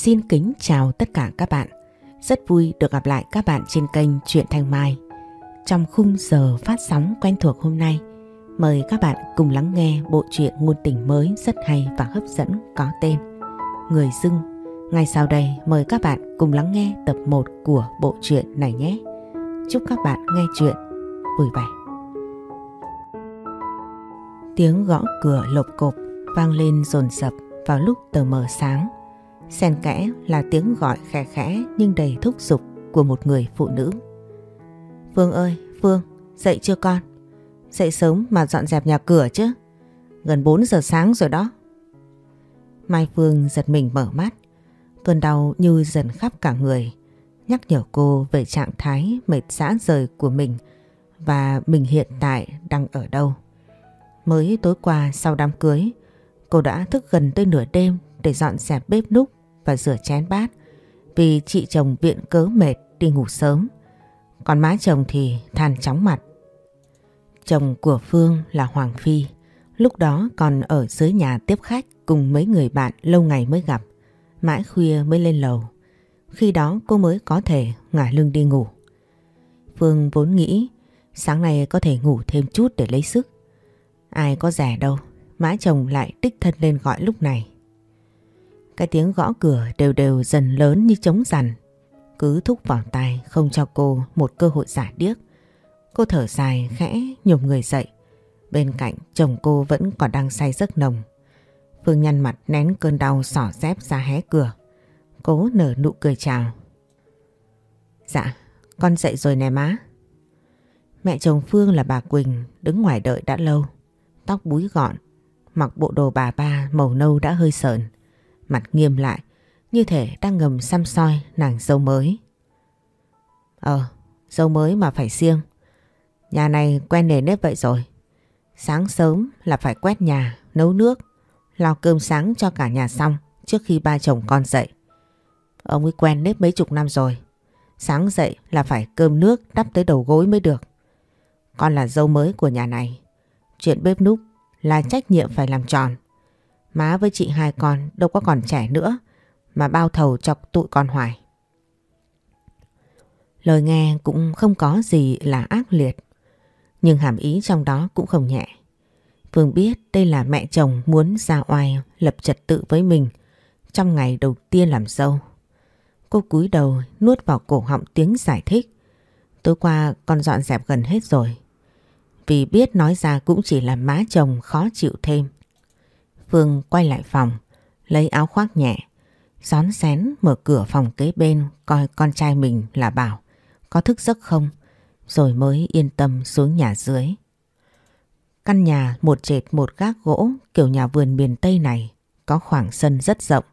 Xin kính chào tất cả các bạn. Rất vui được gặp lại các bạn trên kênh Truyện Thanh Mai. Trong khung giờ phát sóng quen thuộc hôm nay, mời các bạn cùng lắng nghe bộ truyện ngôn tình mới rất hay và hấp dẫn có tên Người dưng. Ngay sau đây mời các bạn cùng lắng nghe tập 1 của bộ truyện này nhé. Chúc các bạn nghe chuyện vui vẻ. Tiếng gõ cửa lộp cộp vang lên rồn rập vào lúc tờ mờ sáng. Xen kẽ là tiếng gọi khẽ khẽ nhưng đầy thúc giục của một người phụ nữ. Phương ơi, Phương, dậy chưa con? Dậy sớm mà dọn dẹp nhà cửa chứ. Gần 4 giờ sáng rồi đó. Mai Phương giật mình mở mắt. Cơn đau như dần khắp cả người. Nhắc nhở cô về trạng thái mệt dã rời của mình và mình hiện tại đang ở đâu. Mới tối qua sau đám cưới, cô đã thức gần tới nửa đêm để dọn dẹp bếp núc và rửa chén bát vì chị chồng viện cớ mệt đi ngủ sớm. Còn má chồng thì than chóng mặt. Chồng của Phương là Hoàng Phi, lúc đó còn ở dưới nhà tiếp khách cùng mấy người bạn lâu ngày mới gặp. Mãi khuya mới lên lầu. Khi đó cô mới có thể ngả lưng đi ngủ. Phương vốn nghĩ sáng nay có thể ngủ thêm chút để lấy sức. Ai có rẻ đâu, má chồng lại tích thân lên gọi lúc này. Cái tiếng gõ cửa đều đều dần lớn như trống rằn. Cứ thúc vào tay không cho cô một cơ hội giả điếc. Cô thở dài khẽ nhổm người dậy. Bên cạnh chồng cô vẫn còn đang say giấc nồng. Phương nhăn mặt nén cơn đau sỏ dép ra hé cửa. Cố nở nụ cười chào. Dạ, con dậy rồi nè má. Mẹ chồng Phương là bà Quỳnh đứng ngoài đợi đã lâu. Tóc búi gọn, mặc bộ đồ bà ba màu nâu đã hơi sờn mặt nghiêm lại, như thể đang ngầm xăm soi nàng dâu mới. Ờ, dâu mới mà phải siêng. Nhà này quen nề nếp vậy rồi. Sáng sớm là phải quét nhà, nấu nước, lo cơm sáng cho cả nhà xong trước khi ba chồng con dậy. Ông ấy quen nếp mấy chục năm rồi. Sáng dậy là phải cơm nước đắp tới đầu gối mới được. Con là dâu mới của nhà này. Chuyện bếp núc là trách nhiệm phải làm tròn. Má với chị hai con đâu có còn trẻ nữa, mà bao thầu chọc tụi con hoài. Lời nghe cũng không có gì là ác liệt, nhưng hàm ý trong đó cũng không nhẹ. Phương biết đây là mẹ chồng muốn ra oai lập trật tự với mình trong ngày đầu tiên làm dâu. Cô cúi đầu nuốt vào cổ họng tiếng giải thích. Tối qua con dọn dẹp gần hết rồi. Vì biết nói ra cũng chỉ là má chồng khó chịu thêm. Phương quay lại phòng, lấy áo khoác nhẹ, rón rén mở cửa phòng kế bên coi con trai mình là Bảo có thức giấc không, rồi mới yên tâm xuống nhà dưới. Căn nhà một trệt một gác gỗ kiểu nhà vườn miền Tây này có khoảng sân rất rộng,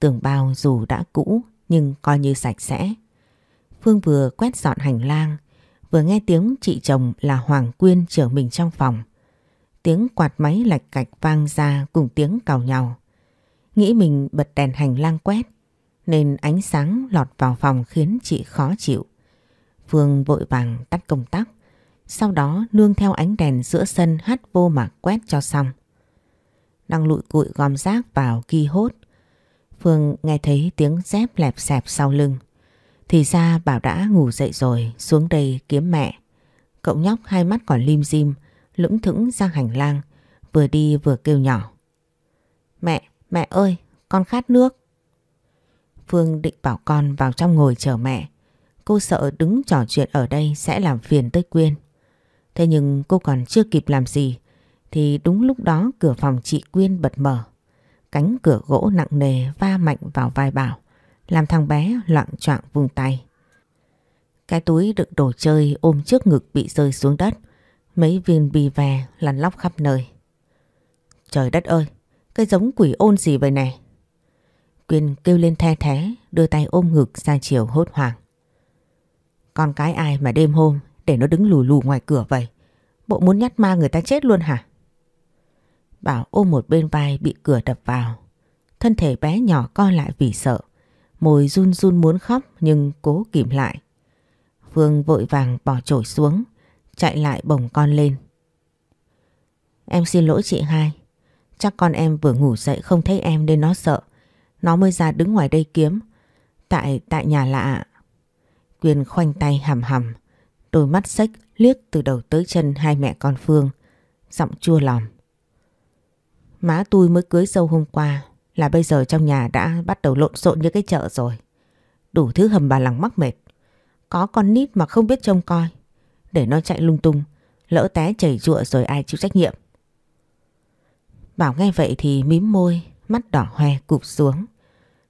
tường bao dù đã cũ nhưng coi như sạch sẽ. Phương vừa quét dọn hành lang, vừa nghe tiếng chị chồng là Hoàng Quyên chở mình trong phòng. Tiếng quạt máy lạch cạch vang ra cùng tiếng cào nhau. Nghĩ mình bật đèn hành lang quét, nên ánh sáng lọt vào phòng khiến chị khó chịu. Phương vội vàng tắt công tắc, sau đó nương theo ánh đèn giữa sân hắt vô mà quét cho xong. Đang lụi cụi gom rác vào ghi hốt. Phương nghe thấy tiếng dép lẹp xẹp sau lưng. Thì ra Bảo đã ngủ dậy rồi, xuống đây kiếm mẹ. Cậu nhóc hai mắt còn lim dim lững thững ra hành lang, vừa đi vừa kêu nhỏ. Mẹ, mẹ ơi, con khát nước. Phương định bảo con vào trong ngồi chờ mẹ. Cô sợ đứng trò chuyện ở đây sẽ làm phiền tới Quyên. Thế nhưng cô còn chưa kịp làm gì thì đúng lúc đó cửa phòng chị Quyên bật mở. Cánh cửa gỗ nặng nề va mạnh vào vai Bảo làm thằng bé loạn choạng vùng tay. Cái túi đựng đồ chơi ôm trước ngực bị rơi xuống đất. Mấy viên bì vè lăn lóc khắp nơi. Trời đất ơi, cái giống quỷ ôn gì vậy này? Quyên kêu lên the thế, đưa tay ôm ngực ra chiều hốt hoảng. Con cái ai mà đêm hôm để nó đứng lù lù ngoài cửa vậy? Bộ muốn nhát ma người ta chết luôn hả? Bảo ôm một bên vai bị cửa đập vào. Thân thể bé nhỏ co lại vì sợ. Môi run run muốn khóc nhưng cố kìm lại. Phương vội vàng bỏ trổi xuống chạy lại bồng con lên. Em xin lỗi chị hai. Chắc con em vừa ngủ dậy không thấy em nên nó sợ. nó mới ra đứng ngoài đây kiếm. Tại tại nhà lạ. Quyên khoanh tay hầm hầm, đôi mắt xếch liếc từ đầu tới chân hai mẹ con Phương, giọng chua lòng. Má tôi mới cưới dâu hôm qua là bây giờ trong nhà đã bắt đầu lộn xộn như cái chợ rồi. Đủ thứ hầm bà lằng mắc mệt. Có con nít mà không biết trông coi. Để nó chạy lung tung, lỡ té chảy rụa rồi ai chịu trách nhiệm. Bảo nghe vậy thì mím môi, mắt đỏ hoe cụp xuống.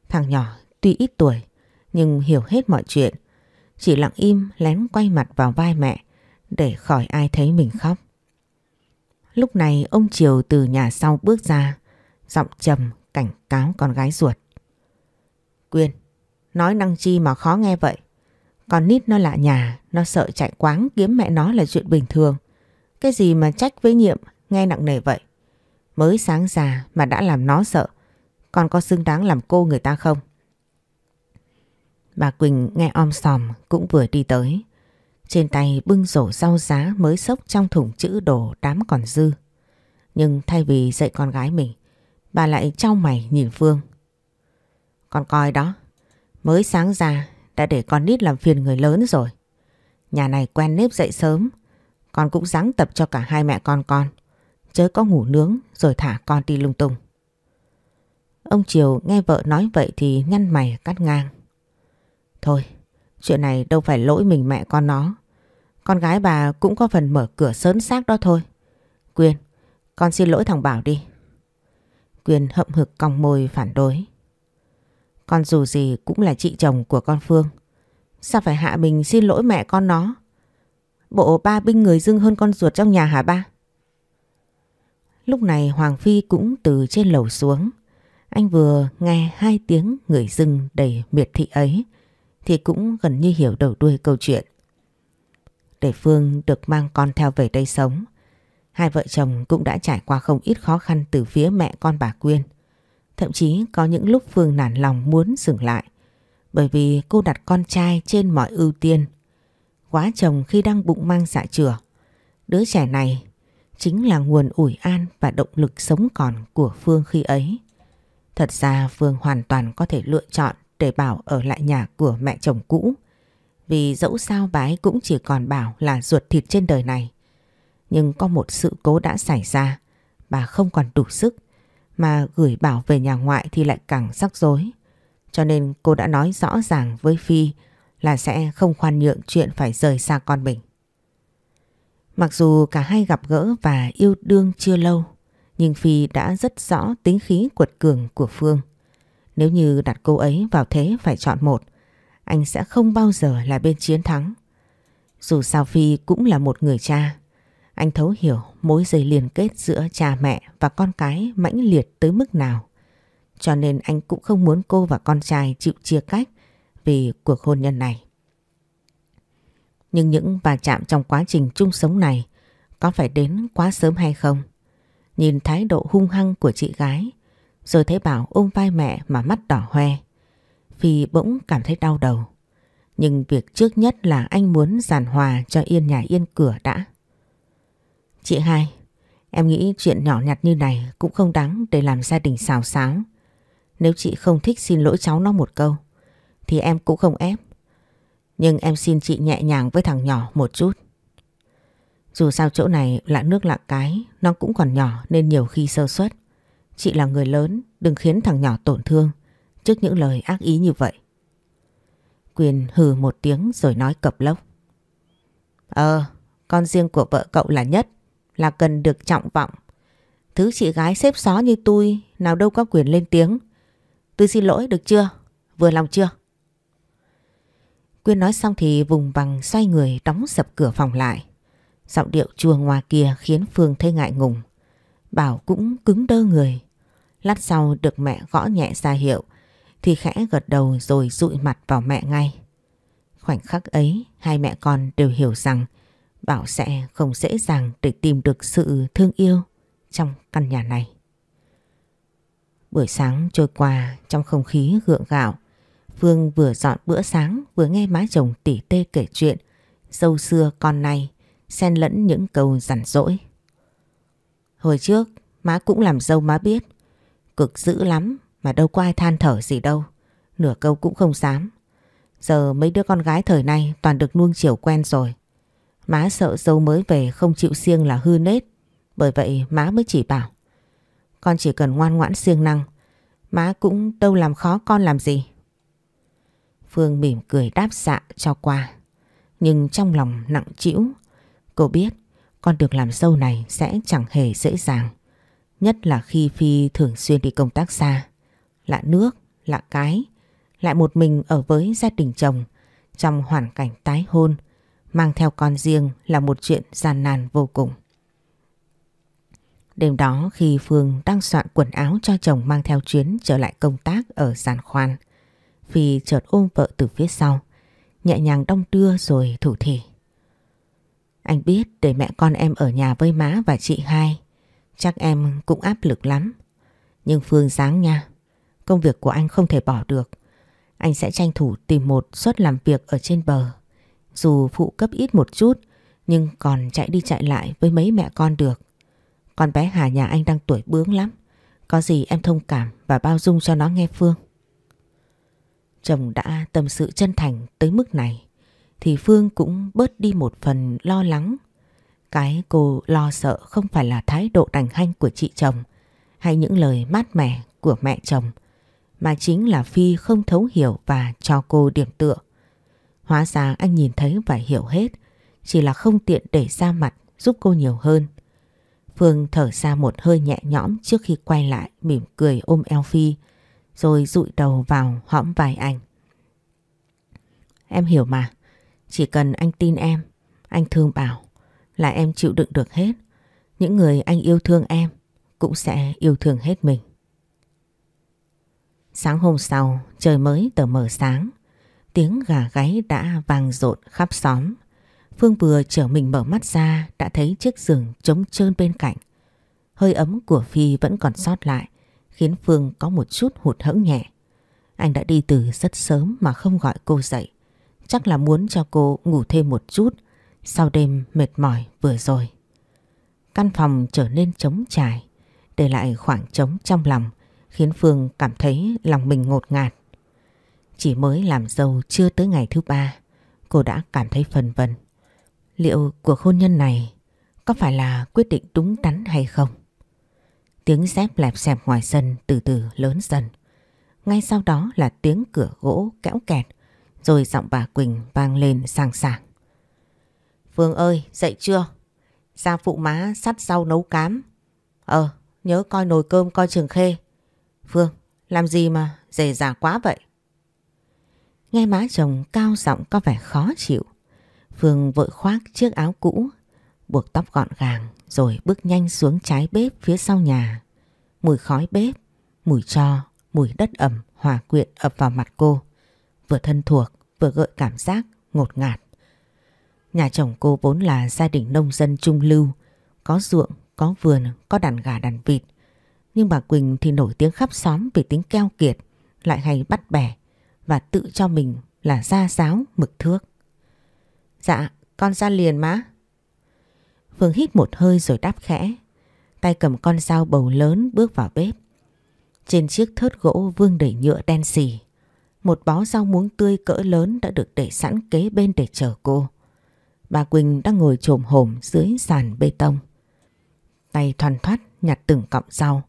Thằng nhỏ tuy ít tuổi nhưng hiểu hết mọi chuyện. Chỉ lặng im lén quay mặt vào vai mẹ để khỏi ai thấy mình khóc. Lúc này ông Triều từ nhà sau bước ra, giọng trầm cảnh cáo con gái ruột. Quyên, nói năng chi mà khó nghe vậy. Con nít nó lạ nhà, nó sợ chạy quáng kiếm mẹ nó là chuyện bình thường. Cái gì mà trách với nhiệm, nghe nặng nề vậy. Mới sáng già mà đã làm nó sợ, con có xứng đáng làm cô người ta không? Bà Quỳnh nghe om sòm cũng vừa đi tới. Trên tay bưng rổ rau giá mới xốc trong thùng chữ đồ đám còn dư. Nhưng thay vì dạy con gái mình, bà lại trao mày nhìn Phương. Con coi đó, mới sáng ra đã để con nít làm phiền người lớn rồi. Nhà này quen nếp dậy sớm, con cũng ráng tập cho cả hai mẹ con con. Chớ có ngủ nướng rồi thả con đi lung tung. Ông Triều nghe vợ nói vậy thì nhăn mày cắt ngang. Thôi, chuyện này đâu phải lỗi mình mẹ con nó. Con gái bà cũng có phần mở cửa sớn xác đó thôi. Quyên, con xin lỗi thằng Bảo đi. Quyên hậm hực cong môi phản đối. Con dù gì cũng là chị chồng của con Phương. Sao phải hạ mình xin lỗi mẹ con nó? Bộ ba binh người dưng hơn con ruột trong nhà hả ba? Lúc này Hoàng Phi cũng từ trên lầu xuống. Anh vừa nghe hai tiếng người dưng đầy miệt thị ấy thì cũng gần như hiểu đầu đuôi câu chuyện. Để Phương được mang con theo về đây sống, hai vợ chồng cũng đã trải qua không ít khó khăn từ phía mẹ con bà Quyên. Thậm chí có những lúc Phương nản lòng muốn dừng lại bởi vì cô đặt con trai trên mọi ưu tiên. Quá chồng khi đang bụng mang dạ chửa. Đứa trẻ này chính là nguồn ủi an và động lực sống còn của Phương khi ấy. Thật ra Phương hoàn toàn có thể lựa chọn để Bảo ở lại nhà của mẹ chồng cũ. Vì dẫu sao bái cũng chỉ còn Bảo là ruột thịt trên đời này. Nhưng có một sự cố đã xảy ra, bà không còn đủ sức, mà gửi Bảo về nhà ngoại thì lại càng rắc rối. Cho nên cô đã nói rõ ràng với Phi là sẽ không khoan nhượng chuyện phải rời xa con mình. Mặc dù cả hai gặp gỡ và yêu đương chưa lâu, nhưng Phi đã rất rõ tính khí quật cường của Phương. Nếu như đặt cô ấy vào thế phải chọn một, anh sẽ không bao giờ là bên chiến thắng. Dù sao Phi cũng là một người cha, anh thấu hiểu mối dây liên kết giữa cha mẹ và con cái mãnh liệt tới mức nào. Cho nên anh cũng không muốn cô và con trai chịu chia cách vì cuộc hôn nhân này. Nhưng những va chạm trong quá trình chung sống này có phải đến quá sớm hay không? Nhìn thái độ hung hăng của chị gái, rồi thấy Bảo ôm vai mẹ mà mắt đỏ hoe. Phi bỗng cảm thấy đau đầu. Nhưng việc trước nhất là anh muốn giàn hòa cho yên nhà yên cửa đã. Chị hai, em nghĩ chuyện nhỏ nhặt như này cũng không đáng để làm gia đình xào xáo. Nếu chị không thích xin lỗi cháu nó một câu, thì em cũng không ép. Nhưng em xin chị nhẹ nhàng với thằng nhỏ một chút. Dù sao chỗ này lạ nước lạ cái, nó cũng còn nhỏ nên nhiều khi sơ suất. Chị là người lớn, đừng khiến thằng nhỏ tổn thương trước những lời ác ý như vậy. Quyền hừ một tiếng rồi nói cập lốc. Ờ, con riêng của vợ cậu là nhất, là cần được trọng vọng. Thứ chị gái xếp xó như tôi, nào đâu có quyền lên tiếng. Tôi xin lỗi được chưa? Vừa lòng chưa? Quyên nói xong thì vùng bằng xoay người đóng sập cửa phòng lại. Giọng điệu chua ngoa kia khiến Phương thấy ngại ngùng. Bảo cũng cứng đơ người. Lát sau được mẹ gõ nhẹ ra hiệu, thì khẽ gật đầu rồi dụi mặt vào mẹ ngay. Khoảnh khắc ấy, hai mẹ con đều hiểu rằng Bảo sẽ không dễ dàng để tìm được sự thương yêu trong căn nhà này. Buổi sáng trôi qua trong không khí gượng gạo. Phương vừa dọn bữa sáng vừa nghe má chồng tỉ tê kể chuyện, dâu xưa con nay, xen lẫn những câu rằn rỗi. Hồi trước, má cũng làm dâu má biết, cực dữ lắm Mà đâu có ai than thở gì đâu. Nửa câu cũng không dám. Giờ mấy đứa con gái thời nay toàn được nuông chiều quen rồi. Má sợ dâu mới về không chịu siêng là hư nết. Bởi vậy má mới chỉ bảo. Con chỉ cần ngoan ngoãn siêng năng. Má cũng đâu làm khó con làm gì. Phương mỉm cười đáp dạ cho qua. Nhưng trong lòng nặng trĩu. Cô biết con được làm dâu này sẽ chẳng hề dễ dàng. Nhất là khi Phi thường xuyên đi công tác xa. Lạ nước, lạ cái. Lại một mình ở với gia đình chồng trong hoàn cảnh tái hôn. Mang theo con riêng là một chuyện gian nan vô cùng. Đêm đó khi Phương đang soạn quần áo cho chồng mang theo chuyến trở lại công tác ở giàn khoan. Phi chợt ôm vợ từ phía sau, nhẹ nhàng đong đưa rồi thủ thỉ. Anh biết để mẹ con em ở nhà với má và chị hai, chắc em cũng áp lực lắm. Nhưng Phương dáng nha, công việc của anh không thể bỏ được. Anh sẽ tranh thủ tìm một suất làm việc ở trên bờ. Dù phụ cấp ít một chút, nhưng còn chạy đi chạy lại với mấy mẹ con được. Con bé Hà nhà anh đang tuổi bướng lắm. Có gì em thông cảm và bao dung cho nó nghe Phương. Chồng đã tâm sự chân thành tới mức này thì Phương cũng bớt đi một phần lo lắng. Cái cô lo sợ không phải là thái độ đành hanh của chị chồng hay những lời mát mẻ của mẹ chồng mà chính là Phi không thấu hiểu và cho cô điểm tựa. Hóa ra anh nhìn thấy và hiểu hết chỉ là không tiện để ra mặt giúp cô nhiều hơn. Phương thở ra một hơi nhẹ nhõm trước khi quay lại mỉm cười ôm eo Phi rồi dụi đầu vào hõm vai anh. Em hiểu mà, chỉ cần anh tin em, anh thương bảo là em chịu đựng được hết. Những người anh yêu thương em cũng sẽ yêu thương hết mình. Sáng hôm sau, trời mới tờ mờ sáng. Tiếng gà gáy đã vang rộn khắp xóm. Phương vừa trở mình mở mắt ra đã thấy chiếc giường trống trơn bên cạnh. Hơi ấm của Phi vẫn còn sót lại khiến Phương có một chút hụt hẫng nhẹ. Anh đã đi từ rất sớm mà không gọi cô dậy. Chắc là muốn cho cô ngủ thêm một chút sau đêm mệt mỏi vừa rồi. Căn phòng trở nên trống trải, để lại khoảng trống trong lòng khiến Phương cảm thấy lòng mình ngột ngạt. Chỉ mới làm dâu chưa tới ngày thứ ba, cô đã cảm thấy phần vân. Liệu cuộc hôn nhân này có phải là quyết định đúng đắn hay không? Tiếng dép lẹp xẹp ngoài sân từ từ lớn dần. Ngay sau đó là tiếng cửa gỗ kéo kẹt, rồi giọng bà Quỳnh vang lên sàng sàng. Phương ơi, dậy chưa? Ra phụ má sắt rau nấu cám. Ờ, nhớ coi nồi cơm coi trường khê. Phương, làm gì mà dề dả quá vậy? Nghe má chồng cao giọng có vẻ khó chịu. Phương vội khoác chiếc áo cũ, buộc tóc gọn gàng rồi bước nhanh xuống trái bếp phía sau nhà. Mùi khói bếp, mùi cho, mùi đất ẩm hòa quyện ập vào mặt cô. Vừa thân thuộc, vừa gợi cảm giác ngột ngạt. Nhà chồng cô vốn là gia đình nông dân trung lưu, có ruộng, có vườn, có đàn gà đàn vịt. Nhưng bà Quỳnh thì nổi tiếng khắp xóm vì tính keo kiệt, lại hay bắt bẻ và tự cho mình là gia giáo mực thước. Dạ, con ra liền má. Phương hít một hơi rồi đáp khẽ. Tay cầm con dao bầu lớn bước vào bếp. Trên chiếc thớt gỗ vương đầy nhựa đen xì. Một bó rau muống tươi cỡ lớn đã được để sẵn kế bên để chờ cô. Bà Quỳnh đang ngồi trồm hổm dưới sàn bê tông. Tay thoăn thoát nhặt từng cọng rau,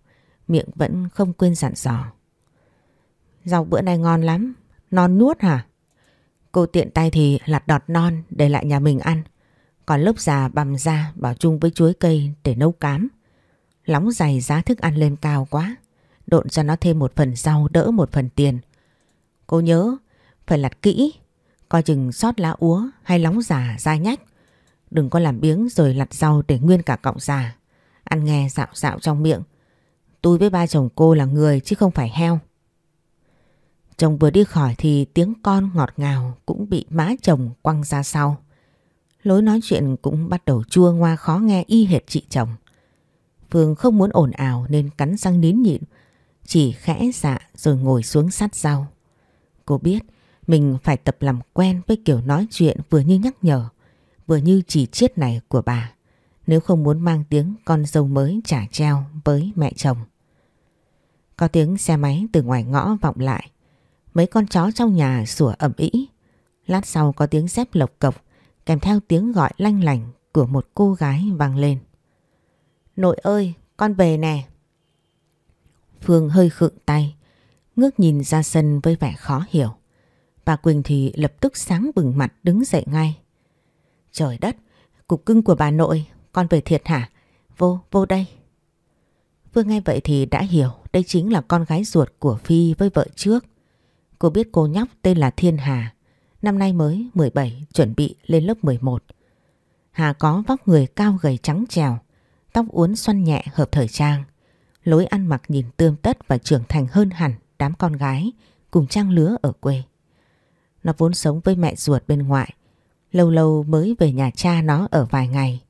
miệng vẫn không quên dặn dò. Rau bữa nay ngon lắm, non nuốt hả? Cô tiện tay thì lặt đọt non để lại nhà mình ăn. Còn lớp già bằm ra bảo chung với chuối cây để nấu cám. Lóng dày giá thức ăn lên cao quá. Độn cho nó thêm một phần rau đỡ một phần tiền. Cô nhớ, phải lặt kỹ. Coi chừng sót lá úa hay lóng già dai nhách. Đừng có làm biếng rồi lặt rau để nguyên cả cọng già. Ăn nghe dạo dạo trong miệng. Tôi với ba chồng cô là người chứ không phải heo. Chồng vừa đi khỏi thì tiếng con ngọt ngào cũng bị má chồng quăng ra sau. Lối nói chuyện cũng bắt đầu chua ngoa khó nghe y hệt chị chồng. Phương không muốn ồn ào nên cắn răng nín nhịn, chỉ khẽ dạ rồi ngồi xuống sát rau. Cô biết mình phải tập làm quen với kiểu nói chuyện vừa như nhắc nhở, vừa như chỉ chiết này của bà, nếu không muốn mang tiếng con dâu mới trả treo với mẹ chồng. Có tiếng xe máy từ ngoài ngõ vọng lại. Mấy con chó trong nhà sủa ẩm ĩ. Lát sau có tiếng dép lộc cộc kèm theo tiếng gọi lanh lành của một cô gái vang lên. Nội ơi, con về nè. Phương hơi khựng tay, ngước nhìn ra sân với vẻ khó hiểu. Bà Quỳnh thì lập tức sáng bừng mặt đứng dậy ngay. Trời đất, cục cưng của bà nội, con về thiệt hả? Vô, vô đây. Phương nghe vậy thì đã hiểu đây chính là con gái ruột của Phi với vợ trước. Cô biết cô nhóc tên là Thiên Hà, năm nay mới 17 chuẩn bị lên lớp 11. Hà có vóc người cao gầy trắng trèo, tóc uốn xoăn nhẹ hợp thời trang. Lối ăn mặc nhìn tươm tất và trưởng thành hơn hẳn đám con gái cùng trang lứa ở quê. Nó vốn sống với mẹ ruột bên ngoại, lâu lâu mới về nhà cha nó ở vài ngày.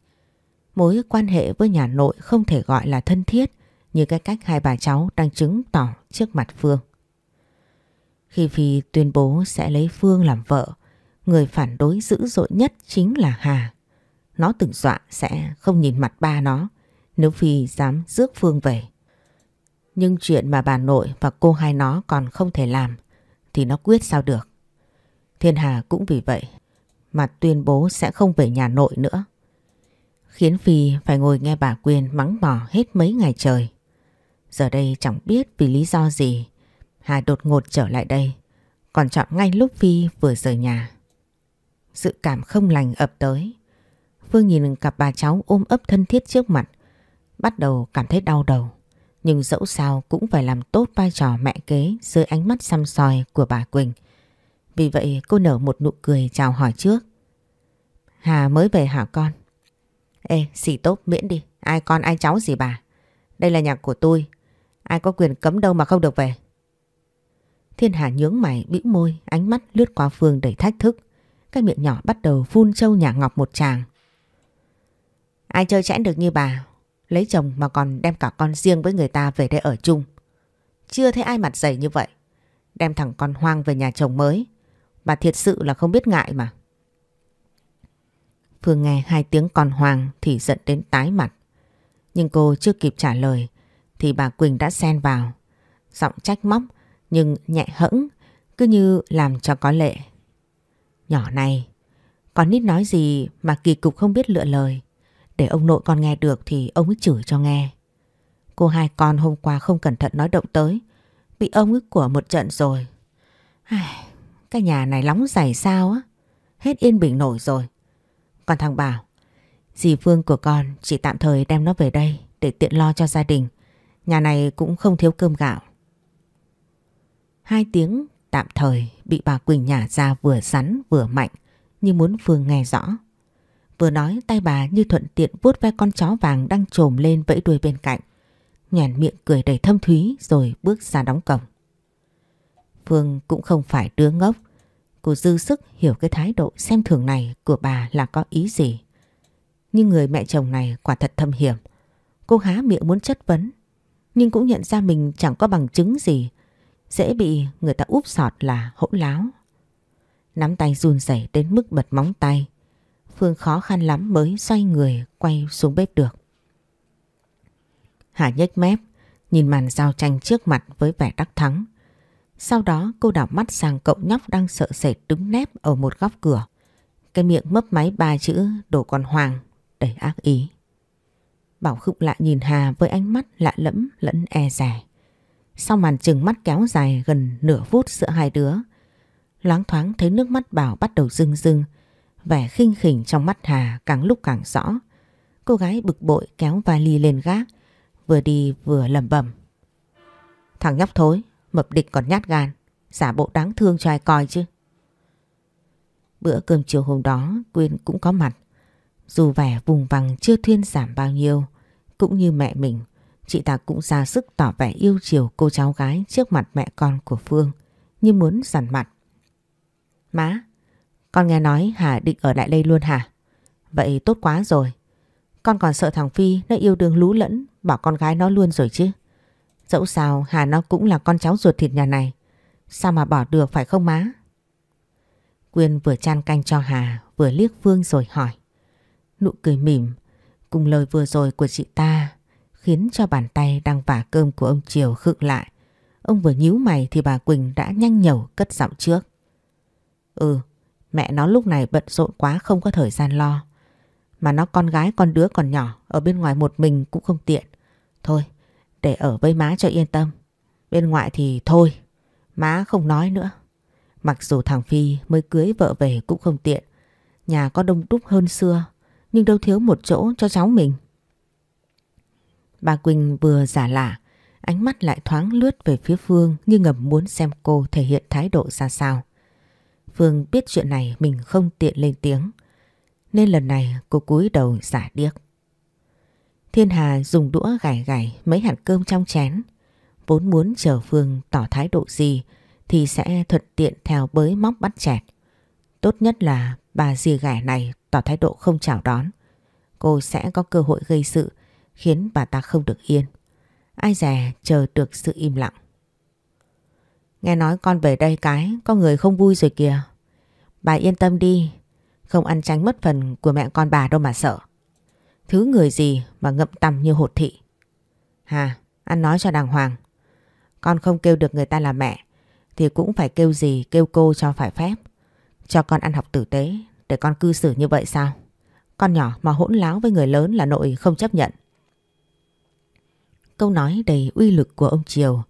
Mối quan hệ với nhà nội không thể gọi là thân thiết như cái cách hai bà cháu đang chứng tỏ trước mặt Phương. Khi Phi tuyên bố sẽ lấy Phương làm vợ, người phản đối dữ dội nhất chính là Hà. Nó từng dọa sẽ không nhìn mặt ba nó nếu Phi dám rước Phương về. Nhưng chuyện mà bà nội và cô hai nó còn không thể làm thì nó quyết sao được. Thiên Hà cũng vì vậy mà tuyên bố sẽ không về nhà nội nữa. Khiến Phi phải ngồi nghe bà Quyên mắng mỏ hết mấy ngày trời. Giờ đây chẳng biết vì lý do gì Hà đột ngột trở lại đây Còn chọn ngay lúc Phi vừa rời nhà. Sự cảm không lành ập tới. Phương nhìn cặp bà cháu ôm ấp thân thiết trước mặt Bắt đầu cảm thấy đau đầu. Nhưng dẫu sao cũng phải làm tốt vai trò mẹ kế Dưới ánh mắt xăm soi của bà Quỳnh. Vì vậy cô nở một nụ cười chào hỏi trước. Hà mới về hả con? Ê, xì tốt miễn đi. Ai con ai cháu gì bà? Đây là nhà của tôi. Ai có quyền cấm đâu mà không được về. Thiên Hà nhướng mày, bĩu môi, ánh mắt lướt qua Phương đầy thách thức. Cái miệng nhỏ bắt đầu phun châu nhà ngọc một tràng. Ai chơi chẽn được như bà Lấy chồng mà còn đem cả con riêng với người ta về đây ở chung Chưa thấy ai mặt dày như vậy Đem thằng con hoang về nhà chồng mới Bà thiệt sự là không biết ngại mà Phương nghe hai tiếng con hoang thì giận đến tái mặt Nhưng cô chưa kịp trả lời thì bà Quỳnh đã xen vào. Giọng trách móc nhưng nhẹ hẫng cứ như làm cho có lệ. Nhỏ này, con nít nói gì mà kỳ cục không biết lựa lời. Để ông nội con nghe được thì ông ấy chửi cho nghe. Cô hai con hôm qua không cẩn thận nói động tới. Bị ông ấy của một trận rồi. Ai, cái nhà này lóng dày sao á. Hết yên bình nổi rồi. Còn thằng Bảo, dì Phương của con chỉ tạm thời đem nó về đây để tiện lo cho gia đình. Nhà này cũng không thiếu cơm gạo. Hai tiếng tạm thời bị bà Quỳnh nhả ra vừa rắn vừa mạnh, như muốn Phương nghe rõ. Vừa nói, tay bà như thuận tiện vuốt ve con chó vàng đang trồm lên vẫy đuôi bên cạnh. Nhàn miệng cười đầy thâm thúy rồi bước ra đóng cổng. Phương cũng không phải đứa ngốc. Cô dư sức hiểu cái thái độ xem thường này của bà là có ý gì. Nhưng người mẹ chồng này quả thật thâm hiểm. Cô há miệng muốn chất vấn, nhưng cũng nhận ra mình chẳng có bằng chứng gì. Dễ bị người ta úp sọt là hỗn láo. Nắm tay run rẩy đến mức bật móng tay. Phương khó khăn lắm mới xoay người quay xuống bếp được. Hà nhếch mép, nhìn màn giao tranh trước mặt với vẻ đắc thắng. Sau đó cô đảo mắt sang cậu nhóc đang sợ sệt đứng nép ở một góc cửa. Cái miệng mấp máy ba chữ đồ con hoàng đầy ác ý. Bảo khúc lại nhìn Hà với ánh mắt lạ lẫm lẫn e rẻ. Sau màn chừng mắt kéo dài gần nửa phút giữa hai đứa, loáng thoáng thấy nước mắt Bảo bắt đầu rưng rưng, vẻ khinh khỉnh trong mắt Hà càng lúc càng rõ. Cô gái bực bội kéo vali lên gác, vừa đi vừa lẩm bẩm. Thằng nhóc thối, mập địch còn nhát gan, giả bộ đáng thương cho ai coi chứ. Bữa cơm chiều hôm đó Quyên cũng có mặt. Dù vẻ vùng vằng chưa thuyên giảm bao nhiêu, cũng như mẹ mình, chị ta cũng ra sức tỏ vẻ yêu chiều cô cháu gái trước mặt mẹ con của Phương, như muốn dằn mặt. Má, con nghe nói Hà định ở lại đây luôn hả? Vậy tốt quá rồi. Con còn sợ thằng Phi nó yêu đương lú lẫn, bỏ con gái nó luôn rồi chứ. Dẫu sao Hà nó cũng là con cháu ruột thịt nhà này. Sao mà bỏ được phải không má? Quyên vừa chan canh cho Hà, vừa liếc Phương rồi hỏi. Nụ cười mỉm cùng lời vừa rồi của chị ta khiến cho bàn tay đang vả cơm của ông Triều khựng lại. Ông vừa nhíu mày thì bà Quỳnh đã nhanh nhẩu cất giọng trước. Ừ, mẹ nó lúc này bận rộn quá không có thời gian lo. Mà nó con gái con đứa còn nhỏ, ở bên ngoài một mình cũng không tiện. Thôi, để ở với má cho yên tâm. Bên ngoại thì thôi, má không nói nữa. Mặc dù thằng Phi mới cưới vợ về cũng không tiện. Nhà có đông đúc hơn xưa, nhưng đâu thiếu một chỗ cho cháu mình. Bà Quỳnh vừa giả lạ, ánh mắt lại thoáng lướt về phía Phương như ngầm muốn xem cô thể hiện thái độ ra sao. Phương biết chuyện này mình không tiện lên tiếng, nên lần này cô cúi đầu giả điếc. Thiên Hà dùng đũa gảy gảy mấy hạt cơm trong chén, vốn muốn chờ Phương tỏ thái độ gì thì sẽ thuận tiện theo bới móc bắt chẹt. Tốt nhất là bà dì gẻ này tỏ thái độ không chào đón. Cô sẽ có cơ hội gây sự khiến bà ta không được yên. Ai dè chờ được sự im lặng. Nghe nói con về đây cái có người không vui rồi kìa. Bà yên tâm đi, không ăn tránh mất phần của mẹ con bà đâu mà sợ. Thứ người gì mà ngậm tầm như hột thị. Hà, ăn nói cho đàng hoàng. Con không kêu được người ta là mẹ thì cũng phải kêu gì kêu cô cho phải phép. Cho con ăn học tử tế để con cư xử như vậy sao? Con nhỏ mà hỗn láo với người lớn là nội không chấp nhận. Câu nói đầy uy lực của ông Triều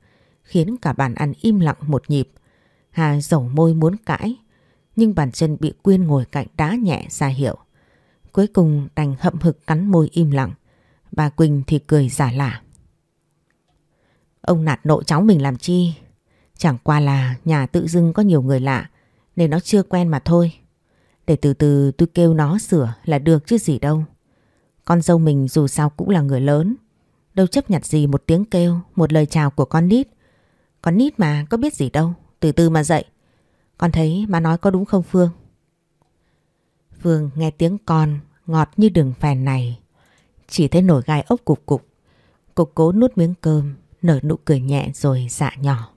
khiến cả bàn ăn im lặng một nhịp. Hà dầu môi muốn cãi, nhưng bàn chân bị Quyên ngồi cạnh đá nhẹ ra hiệu. Cuối cùng đành hậm hực cắn môi im lặng. Bà Quỳnh thì cười giả lả. Ông nạt nộ cháu mình làm chi? Chẳng qua là nhà tự dưng có nhiều người lạ, nên nó chưa quen mà thôi. Để từ từ tôi kêu nó sửa là được chứ gì đâu. Con dâu mình dù sao cũng là người lớn. Đâu chấp nhận gì một tiếng kêu, một lời chào của con nít. Con nít mà có biết gì đâu, từ từ mà dậy. Con thấy má nói có đúng không Phương? Phương nghe tiếng con ngọt như đường phèn này. Chỉ thấy nổi gai ốc cục cục. Cục cố nuốt miếng cơm, nở nụ cười nhẹ rồi dạ nhỏ.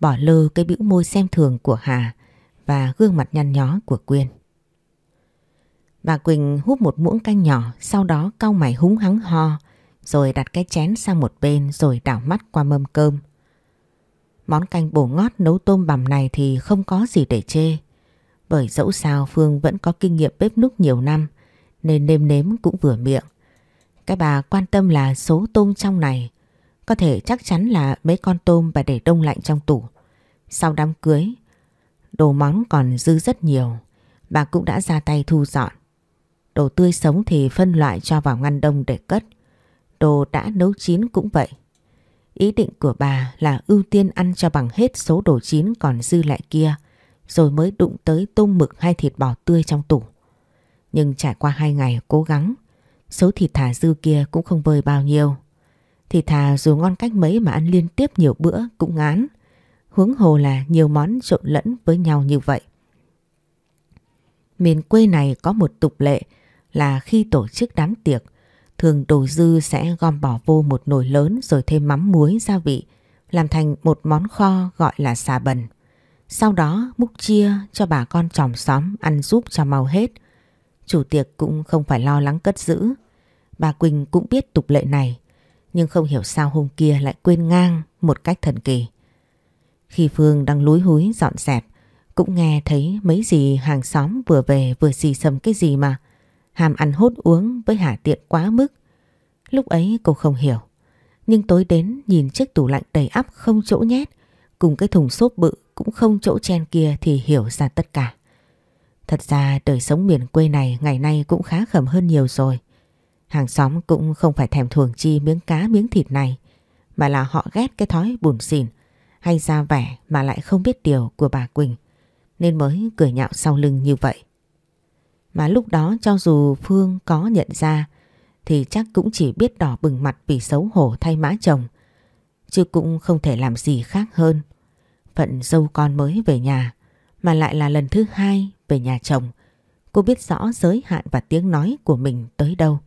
Bỏ lơ cái bĩu môi xem thường của Hà và gương mặt nhăn nhó của Quyên. Bà Quỳnh hút một muỗng canh nhỏ, sau đó cau mày húng hắng ho, rồi đặt cái chén sang một bên rồi đảo mắt qua mâm cơm. Món canh bổ ngót nấu tôm bằm này thì không có gì để chê. Bởi dẫu sao Phương vẫn có kinh nghiệm bếp núc nhiều năm nên nêm nếm cũng vừa miệng. Cái bà quan tâm là số tôm trong này. Có thể chắc chắn là mấy con tôm bà để đông lạnh trong tủ. Sau đám cưới, đồ món còn dư rất nhiều. Bà cũng đã ra tay thu dọn. Đồ tươi sống thì phân loại cho vào ngăn đông để cất. Đồ đã nấu chín cũng vậy. Ý định của bà là ưu tiên ăn cho bằng hết số đồ chín còn dư lại kia rồi mới đụng tới tôm mực hay thịt bò tươi trong tủ. Nhưng trải qua hai ngày cố gắng, số thịt thả dư kia cũng không vơi bao nhiêu. Thịt thà dù ngon cách mấy mà ăn liên tiếp nhiều bữa cũng ngán. Huống hồ là nhiều món trộn lẫn với nhau như vậy. Miền quê này có một tục lệ là khi tổ chức đám tiệc, thường đồ dư sẽ gom bỏ vô một nồi lớn rồi thêm mắm muối gia vị, làm thành một món kho gọi là xà bần. Sau đó múc chia cho bà con chòm xóm ăn giúp cho mau hết. Chủ tiệc cũng không phải lo lắng cất giữ. Bà Quỳnh cũng biết tục lệ này, nhưng không hiểu sao hôm kia lại quên ngang một cách thần kỳ. Khi Phương đang lúi húi dọn dẹp, cũng nghe thấy mấy gì hàng xóm vừa về vừa xì xầm cái gì mà hàm ăn hốt uống với Hà Tiện quá mức. Lúc ấy cô không hiểu, nhưng tối đến nhìn chiếc tủ lạnh đầy ắp không chỗ nhét cùng cái thùng xốp bự cũng không chỗ chen kia thì hiểu ra tất cả. Thật ra đời sống miền quê này ngày nay cũng khá khẩm hơn nhiều rồi. Hàng xóm cũng không phải thèm thuồng chi miếng cá miếng thịt này mà là họ ghét cái thói bùn xỉn hay ra vẻ mà lại không biết điều của bà Quỳnh nên mới cười nhạo sau lưng như vậy. Mà lúc đó cho dù Phương có nhận ra, thì chắc cũng chỉ biết đỏ bừng mặt vì xấu hổ thay mã chồng, chứ cũng không thể làm gì khác hơn. Phận dâu con mới về nhà, mà lại là lần thứ hai về nhà chồng. Cô biết rõ giới hạn và tiếng nói của mình tới đâu.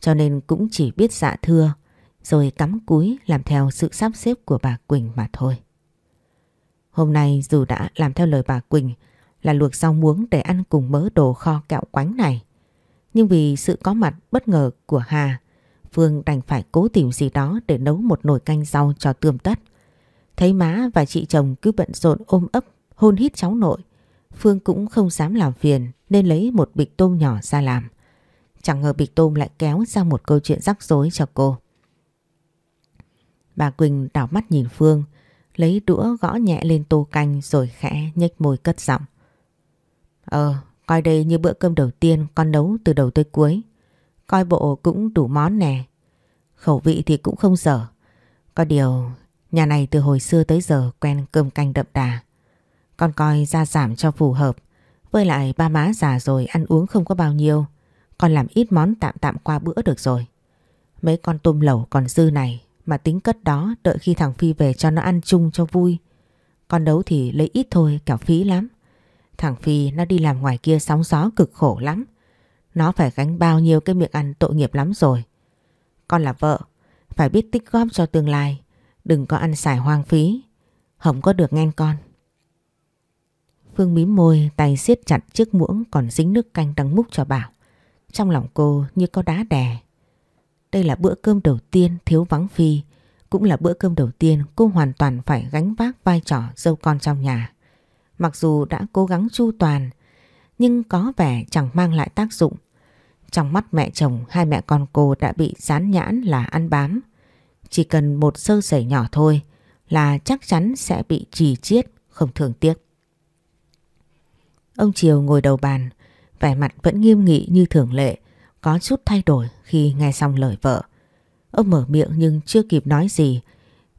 Cho nên cũng chỉ biết dạ thưa, rồi cắm cúi làm theo sự sắp xếp của bà Quỳnh mà thôi. Hôm nay dù đã làm theo lời bà Quỳnh là luộc rau muống để ăn cùng mớ đồ kho kẹo quánh này. Nhưng vì sự có mặt bất ngờ của Hà, Phương đành phải cố tìm gì đó để nấu một nồi canh rau cho tươm tất. Thấy má và chị chồng cứ bận rộn ôm ấp, hôn hít cháu nội. Phương cũng không dám làm phiền nên lấy một bịch tôm nhỏ ra làm. Chẳng ngờ bịch tôm lại kéo ra một câu chuyện rắc rối cho cô. Bà Quỳnh đảo mắt nhìn Phương, lấy đũa gõ nhẹ lên tô canh rồi khẽ nhếch môi cất giọng. Ờ, coi đây như bữa cơm đầu tiên con nấu từ đầu tới cuối. Coi bộ cũng đủ món nè. Khẩu vị thì cũng không dở. Có điều, nhà này từ hồi xưa tới giờ quen cơm canh đậm đà. Con coi ra giảm cho phù hợp. Với lại ba má già rồi ăn uống không có bao nhiêu. Con làm ít món tạm tạm qua bữa được rồi. Mấy con tôm lẩu còn dư này mà tính cất đó đợi khi thằng Phi về cho nó ăn chung cho vui. Con nấu thì lấy ít thôi kẻo phí lắm. Thằng Phi nó đi làm ngoài kia sóng gió cực khổ lắm. Nó phải gánh bao nhiêu cái miệng ăn tội nghiệp lắm rồi. Con là vợ, phải biết tích góp cho tương lai. Đừng có ăn xài hoang phí. Không có được nghe con. Phương mím môi, tay siết chặt chiếc muỗng còn dính nước canh đang múc cho Bảo. Trong lòng cô như có đá đè. Đây là bữa cơm đầu tiên thiếu vắng Phi. Cũng là bữa cơm đầu tiên cô hoàn toàn phải gánh vác vai trò dâu con trong nhà. Mặc dù đã cố gắng chu toàn, nhưng có vẻ chẳng mang lại tác dụng. Trong mắt mẹ chồng, hai mẹ con cô đã bị dán nhãn là ăn bám. Chỉ cần một sơ sẩy nhỏ thôi là chắc chắn sẽ bị trì chiết, không thường tiếc. Ông Triều ngồi đầu bàn, vẻ mặt vẫn nghiêm nghị như thường lệ, có chút thay đổi khi nghe xong lời vợ. Ông mở miệng nhưng chưa kịp nói gì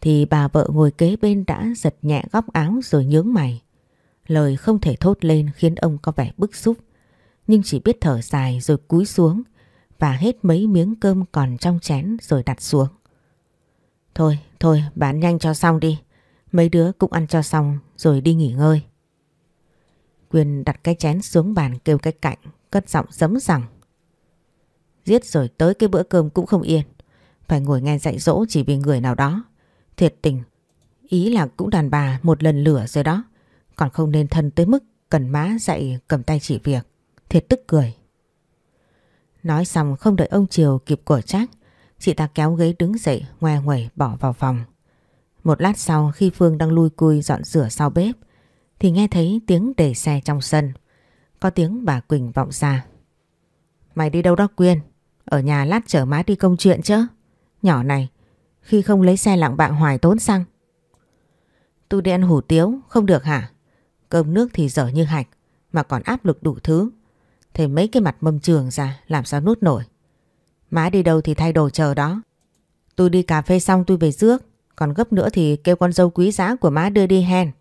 thì bà vợ ngồi kế bên đã giật nhẹ góc áo rồi nhướng mày. Lời không thể thốt lên khiến ông có vẻ bức xúc nhưng chỉ biết thở dài rồi cúi xuống và hết mấy miếng cơm còn trong chén rồi đặt xuống. Thôi, thôi, bán nhanh cho xong đi. Mấy đứa cũng ăn cho xong rồi đi nghỉ ngơi. quyền đặt cái chén xuống bàn kêu cái cạnh, cất giọng dấm rằng. Giết rồi tới cái bữa cơm cũng không yên. Phải ngồi nghe dạy dỗ chỉ vì người nào đó. Thiệt tình, ý là cũng đàn bà một lần lửa rồi đó. Còn không nên thân tới mức cần má dạy cầm tay chỉ việc. Thiệt tức cười. Nói xong không đợi ông Triều kịp của trách, chị ta kéo ghế đứng dậy ngoe nguẩy bỏ vào phòng. Một lát sau khi Phương đang lui cui dọn rửa sau bếp thì nghe thấy tiếng để xe trong sân. Có tiếng bà Quỳnh vọng ra. Mày đi đâu đó Quyên? Ở nhà lát chở má đi công chuyện chứ? Nhỏ này, khi không lấy xe lặng bạn hoài tốn xăng. Tôi đi ăn hủ tiếu, không được hả? Cơm nước thì dở như hạch, mà còn áp lực đủ thứ. Thế mấy cái mặt mâm trường ra, làm sao nuốt nổi. Má đi đâu thì thay đồ chờ đó. Tôi đi cà phê xong tôi về rước, còn gấp nữa thì kêu con dâu quý giá của má đưa đi hen.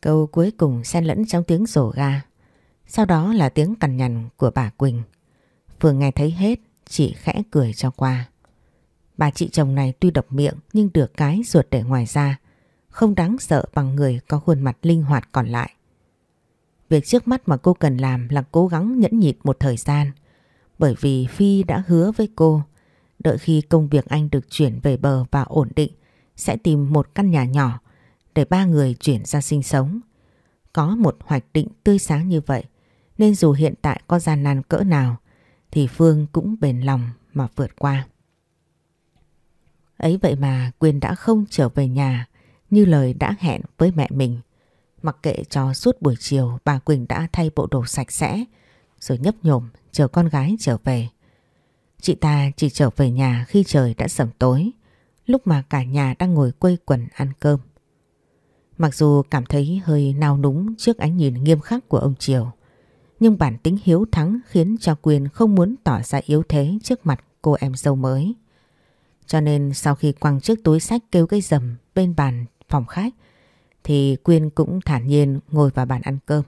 Câu cuối cùng xen lẫn trong tiếng rổ ga. Sau đó là tiếng cằn nhằn của bà Quỳnh. Phương nghe thấy hết, chỉ khẽ cười cho qua. Bà chị chồng này tuy độc miệng nhưng được cái ruột để ngoài ra. Không đáng sợ bằng người có khuôn mặt linh hoạt còn lại. Việc trước mắt mà cô cần làm là cố gắng nhẫn nhịn một thời gian. Bởi vì Phi đã hứa với cô, đợi khi công việc anh được chuyển về bờ và ổn định, sẽ tìm một căn nhà nhỏ để ba người chuyển ra sinh sống. Có một hoạch định tươi sáng như vậy, nên dù hiện tại có gian nan cỡ nào, thì Phương cũng bền lòng mà vượt qua. Ấy vậy mà Quyên đã không trở về nhà như lời đã hẹn với mẹ mình. Mặc kệ cho suốt buổi chiều, bà Quỳnh đã thay bộ đồ sạch sẽ, rồi nhấp nhổm, chờ con gái trở về. Chị ta chỉ trở về nhà khi trời đã sẩm tối, lúc mà cả nhà đang ngồi quây quần ăn cơm. Mặc dù cảm thấy hơi nao núng trước ánh nhìn nghiêm khắc của ông Triều, nhưng bản tính hiếu thắng khiến cho Quyền không muốn tỏ ra yếu thế trước mặt cô em dâu mới. Cho nên sau khi quăng chiếc túi sách kêu cái rầm bên bàn phòng khách thì Quyên cũng thản nhiên ngồi vào bàn ăn cơm.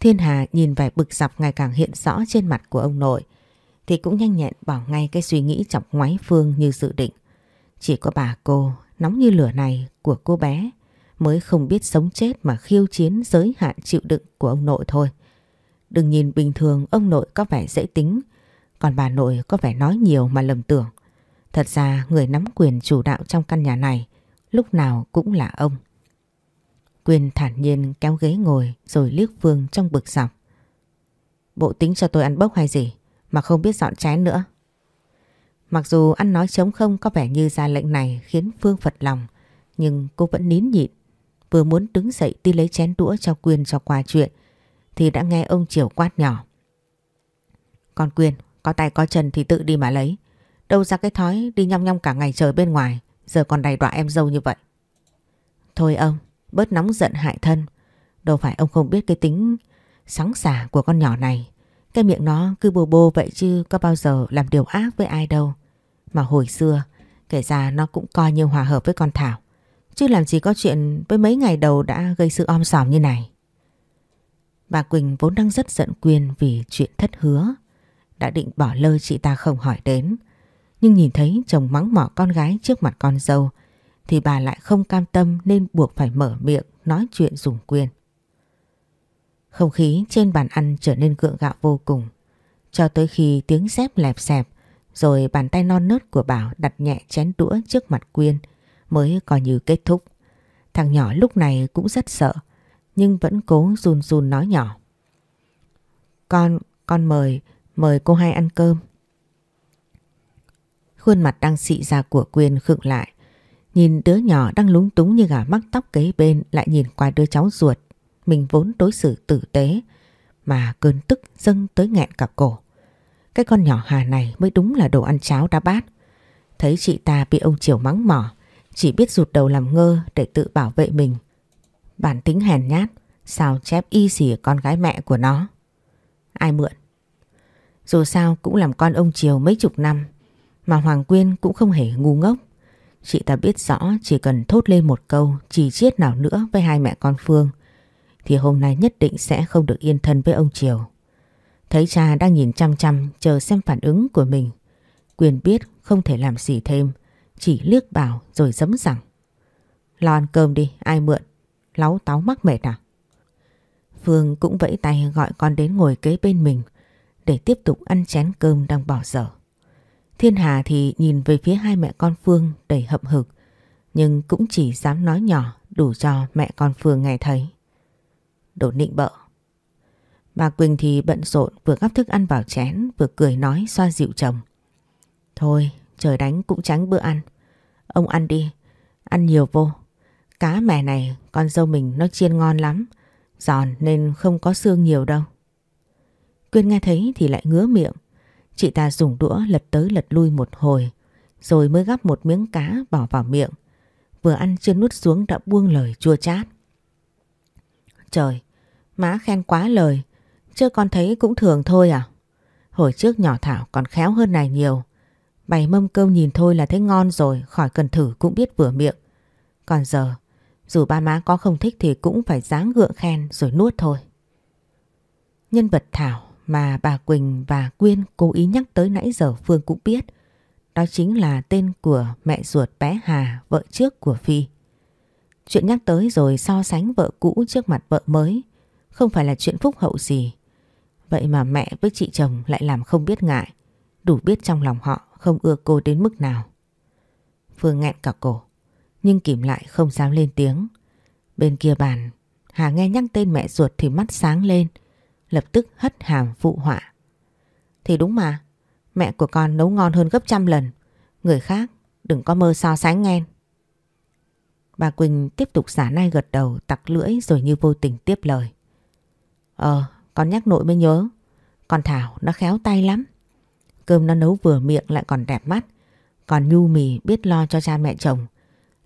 Thiên Hà nhìn vẻ bực dọc ngày càng hiện rõ trên mặt của ông nội thì cũng nhanh nhẹn bỏ ngay cái suy nghĩ chọc ngoáy Phương như dự định. Chỉ có bà cô nóng như lửa này của cô bé mới không biết sống chết mà khiêu chiến giới hạn chịu đựng của ông nội thôi. Đừng nhìn bình thường ông nội có vẻ dễ tính, còn bà nội có vẻ nói nhiều mà lầm tưởng. Thật ra người nắm quyền chủ đạo trong căn nhà này lúc nào cũng là ông. Quyền thản nhiên kéo ghế ngồi rồi liếc Phương trong bực dọc. Bộ tính cho tôi ăn bốc hay gì mà không biết dọn chén nữa. Mặc dù ăn nói chống không có vẻ như ra lệnh này khiến Phương phật lòng, nhưng cô vẫn nín nhịn. Vừa muốn đứng dậy đi lấy chén đũa cho Quyên cho qua chuyện, thì đã nghe ông Triều quát nhỏ. Con Quyên, có tay có chân thì tự đi mà lấy. Đâu ra cái thói đi nhong nhong cả ngày trời bên ngoài, giờ còn đầy đọa em dâu như vậy. Thôi ông, bớt nóng giận hại thân. Đâu phải ông không biết cái tính sóng xả của con nhỏ này. Cái miệng nó cứ bô bô vậy chứ có bao giờ làm điều ác với ai đâu. Mà hồi xưa, kể ra nó cũng coi như hòa hợp với con Thảo. Chứ làm gì có chuyện với mấy ngày đầu đã gây sự om sòm như này. Bà Quỳnh vốn đang rất giận Quyên vì chuyện thất hứa. Đã định bỏ lơ chị ta không hỏi đến. Nhưng nhìn thấy chồng mắng mỏ con gái trước mặt con dâu thì bà lại không cam tâm nên buộc phải mở miệng nói chuyện dùng quyền. Không khí trên bàn ăn trở nên gượng gạo vô cùng. Cho tới khi tiếng dép lẹp xẹp rồi bàn tay non nớt của Bảo đặt nhẹ chén đũa trước mặt Quyên mới coi như kết thúc. Thằng nhỏ lúc này cũng rất sợ nhưng vẫn cố run run nói nhỏ. Con, con mời, mời cô hai ăn cơm. Khuôn mặt đang xị ra của Quyên khựng lại. Nhìn đứa nhỏ đang lúng túng như gà mắc tóc kế bên lại nhìn qua đứa cháu ruột. Mình vốn đối xử tử tế mà cơn tức dâng tới nghẹn cả cổ. Cái con nhỏ Hà này mới đúng là đồ ăn cháo đá bát. Thấy chị ta bị ông Triều mắng mỏ, chỉ biết rụt đầu làm ngơ để tự bảo vệ mình. Bản tính hèn nhát, sao chép y xỉ con gái mẹ của nó. Ai mượn? Dù sao cũng làm con ông Triều mấy chục năm, mà Hoàng Quyên cũng không hề ngu ngốc. Chị ta biết rõ chỉ cần thốt lên một câu chỉ chiết nào nữa với hai mẹ con Phương thì hôm nay nhất định sẽ không được yên thân với ông Triều. Thấy cha đang nhìn chăm chăm chờ xem phản ứng của mình. Quyền biết không thể làm gì thêm, chỉ liếc bảo rồi dấm rằng. Lo ăn cơm đi, ai mượn, láu táo mắc mệt à? Phương cũng vẫy tay gọi con đến ngồi kế bên mình để tiếp tục ăn chén cơm đang bỏ dở. Thiên Hà thì nhìn về phía hai mẹ con Phương đầy hậm hực nhưng cũng chỉ dám nói nhỏ đủ cho mẹ con Phương nghe thấy. Đồ nịnh bợ. Bà Quỳnh thì bận rộn vừa gắp thức ăn vào chén vừa cười nói xoa dịu chồng. Thôi trời đánh cũng tránh bữa ăn. Ông ăn đi, ăn nhiều vô. Cá mẹ này con dâu mình nó chiên ngon lắm, giòn nên không có xương nhiều đâu. Quyên nghe thấy thì lại ngứa miệng. Chị ta dùng đũa lật tới lật lui một hồi rồi mới gắp một miếng cá bỏ vào miệng. Vừa ăn chưa nuốt xuống đã buông lời chua chát. Trời, má khen quá lời, chứ con thấy cũng thường thôi à. Hồi trước nhỏ Thảo còn khéo hơn này nhiều. Bày mâm cơm nhìn thôi là thấy ngon rồi, khỏi cần thử cũng biết vừa miệng. Còn giờ, dù ba má có không thích thì cũng phải dáng gượng khen rồi nuốt thôi. Nhân vật Thảo mà bà Quỳnh và Quyên cố ý nhắc tới nãy giờ Phương cũng biết. Đó chính là tên của mẹ ruột bé Hà, vợ trước của Phi. Chuyện nhắc tới rồi so sánh vợ cũ trước mặt vợ mới không phải là chuyện phúc hậu gì. Vậy mà mẹ với chị chồng lại làm không biết ngại, đủ biết trong lòng họ không ưa cô đến mức nào. Phương nghẹn cả cổ, nhưng kìm lại không dám lên tiếng. Bên kia bàn, Hà nghe nhắc tên mẹ ruột thì mắt sáng lên, lập tức hất hàm phụ họa. Thì đúng mà, mẹ của con nấu ngon hơn gấp trăm lần. Người khác đừng có mơ so sánh nghe. Bà Quỳnh tiếp tục xả nai gật đầu tặc lưỡi rồi như vô tình tiếp lời. Ờ, con nhắc nội mới nhớ. Con Thảo nó khéo tay lắm. Cơm nó nấu vừa miệng lại còn đẹp mắt. Còn nhu mì biết lo cho cha mẹ chồng.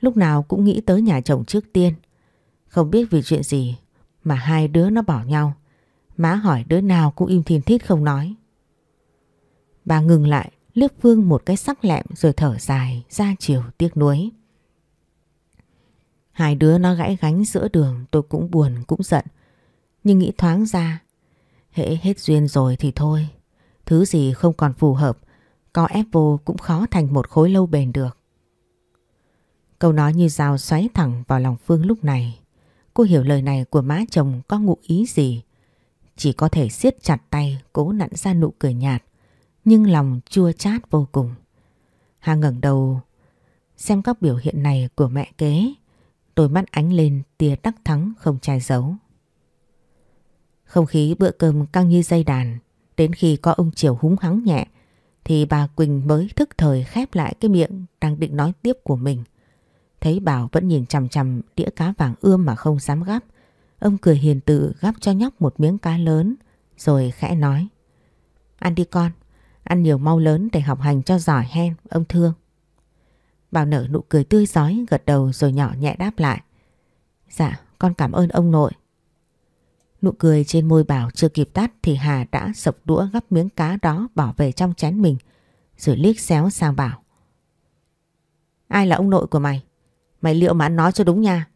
Lúc nào cũng nghĩ tới nhà chồng trước tiên. Không biết vì chuyện gì mà hai đứa nó bỏ nhau. Má hỏi đứa nào cũng im thiên thít không nói. Bà ngừng lại, liếc Phương một cái sắc lẹm rồi thở dài, ra chiều tiếc nuối. Hai đứa nó gãy gánh giữa đường tôi cũng buồn cũng giận. Nhưng nghĩ thoáng ra, hễ hết duyên rồi thì thôi. Thứ gì không còn phù hợp, có ép vô cũng khó thành một khối lâu bền được. Câu nói như dao xoáy thẳng vào lòng Phương lúc này. Cô hiểu lời này của má chồng có ngụ ý gì. Chỉ có thể siết chặt tay, cố nặn ra nụ cười nhạt. Nhưng lòng chua chát vô cùng. Hà ngẩng đầu, xem các biểu hiện này của mẹ kế. Đôi mắt ánh lên tia đắc thắng không che giấu. Không khí bữa cơm căng như dây đàn. Đến khi có ông Triều húng hắng nhẹ, thì bà Quỳnh mới thức thời khép lại cái miệng đang định nói tiếp của mình. Thấy Bảo vẫn nhìn chằm chằm đĩa cá vàng ươm mà không dám gắp. Ông cười hiền từ gắp cho nhóc một miếng cá lớn rồi khẽ nói. Ăn đi con, ăn nhiều mau lớn để học hành cho giỏi hen, ông thương. Bảo nở nụ cười tươi giói gật đầu rồi nhỏ nhẹ đáp lại. Dạ, con cảm ơn ông nội. Nụ cười trên môi Bảo chưa kịp tắt thì Hà đã sập đũa gắp miếng cá đó bỏ về trong chén mình rồi liếc xéo sang Bảo. Ai là ông nội của mày? Mày liệu mà ăn nói cho đúng nha.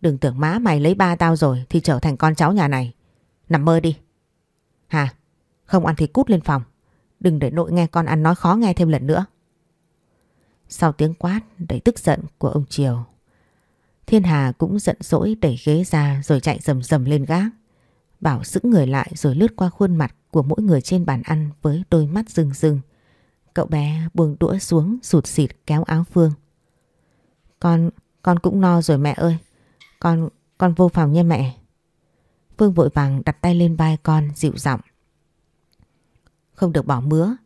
Đừng tưởng má mày lấy ba tao rồi thì trở thành con cháu nhà này. Nằm mơ đi. Hà, không ăn thì cút lên phòng. Đừng để nội nghe con ăn nói khó nghe thêm lần nữa. Sau tiếng quát đầy tức giận của ông Triều, Thiên Hà cũng giận dỗi đẩy ghế ra rồi chạy rầm rầm lên gác. Bảo sững người lại rồi lướt qua khuôn mặt của mỗi người trên bàn ăn với đôi mắt rưng rưng. Cậu bé buông đũa xuống sụt xịt kéo áo Phương. Con, con cũng no rồi mẹ ơi. Con, con vô phòng nha mẹ. Phương vội vàng đặt tay lên vai con dịu giọng. Không được bỏ mứa.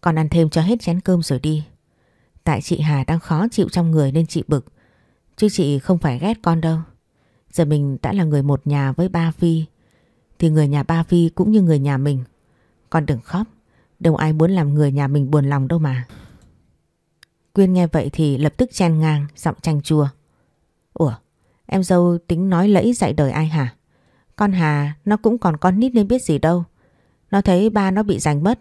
Con ăn thêm cho hết chén cơm rồi đi. Tại chị Hà đang khó chịu trong người nên chị bực. Chứ chị không phải ghét con đâu. Giờ mình đã là người một nhà với ba Phi. Thì người nhà ba Phi cũng như người nhà mình. Con đừng khóc. Đâu ai muốn làm người nhà mình buồn lòng đâu mà. Quyên nghe vậy thì lập tức chen ngang, giọng chanh chua. Ủa, em dâu tính nói lẫy dạy đời ai hả? Con Hà, nó cũng còn con nít nên biết gì đâu. Nó thấy ba nó bị giành mất.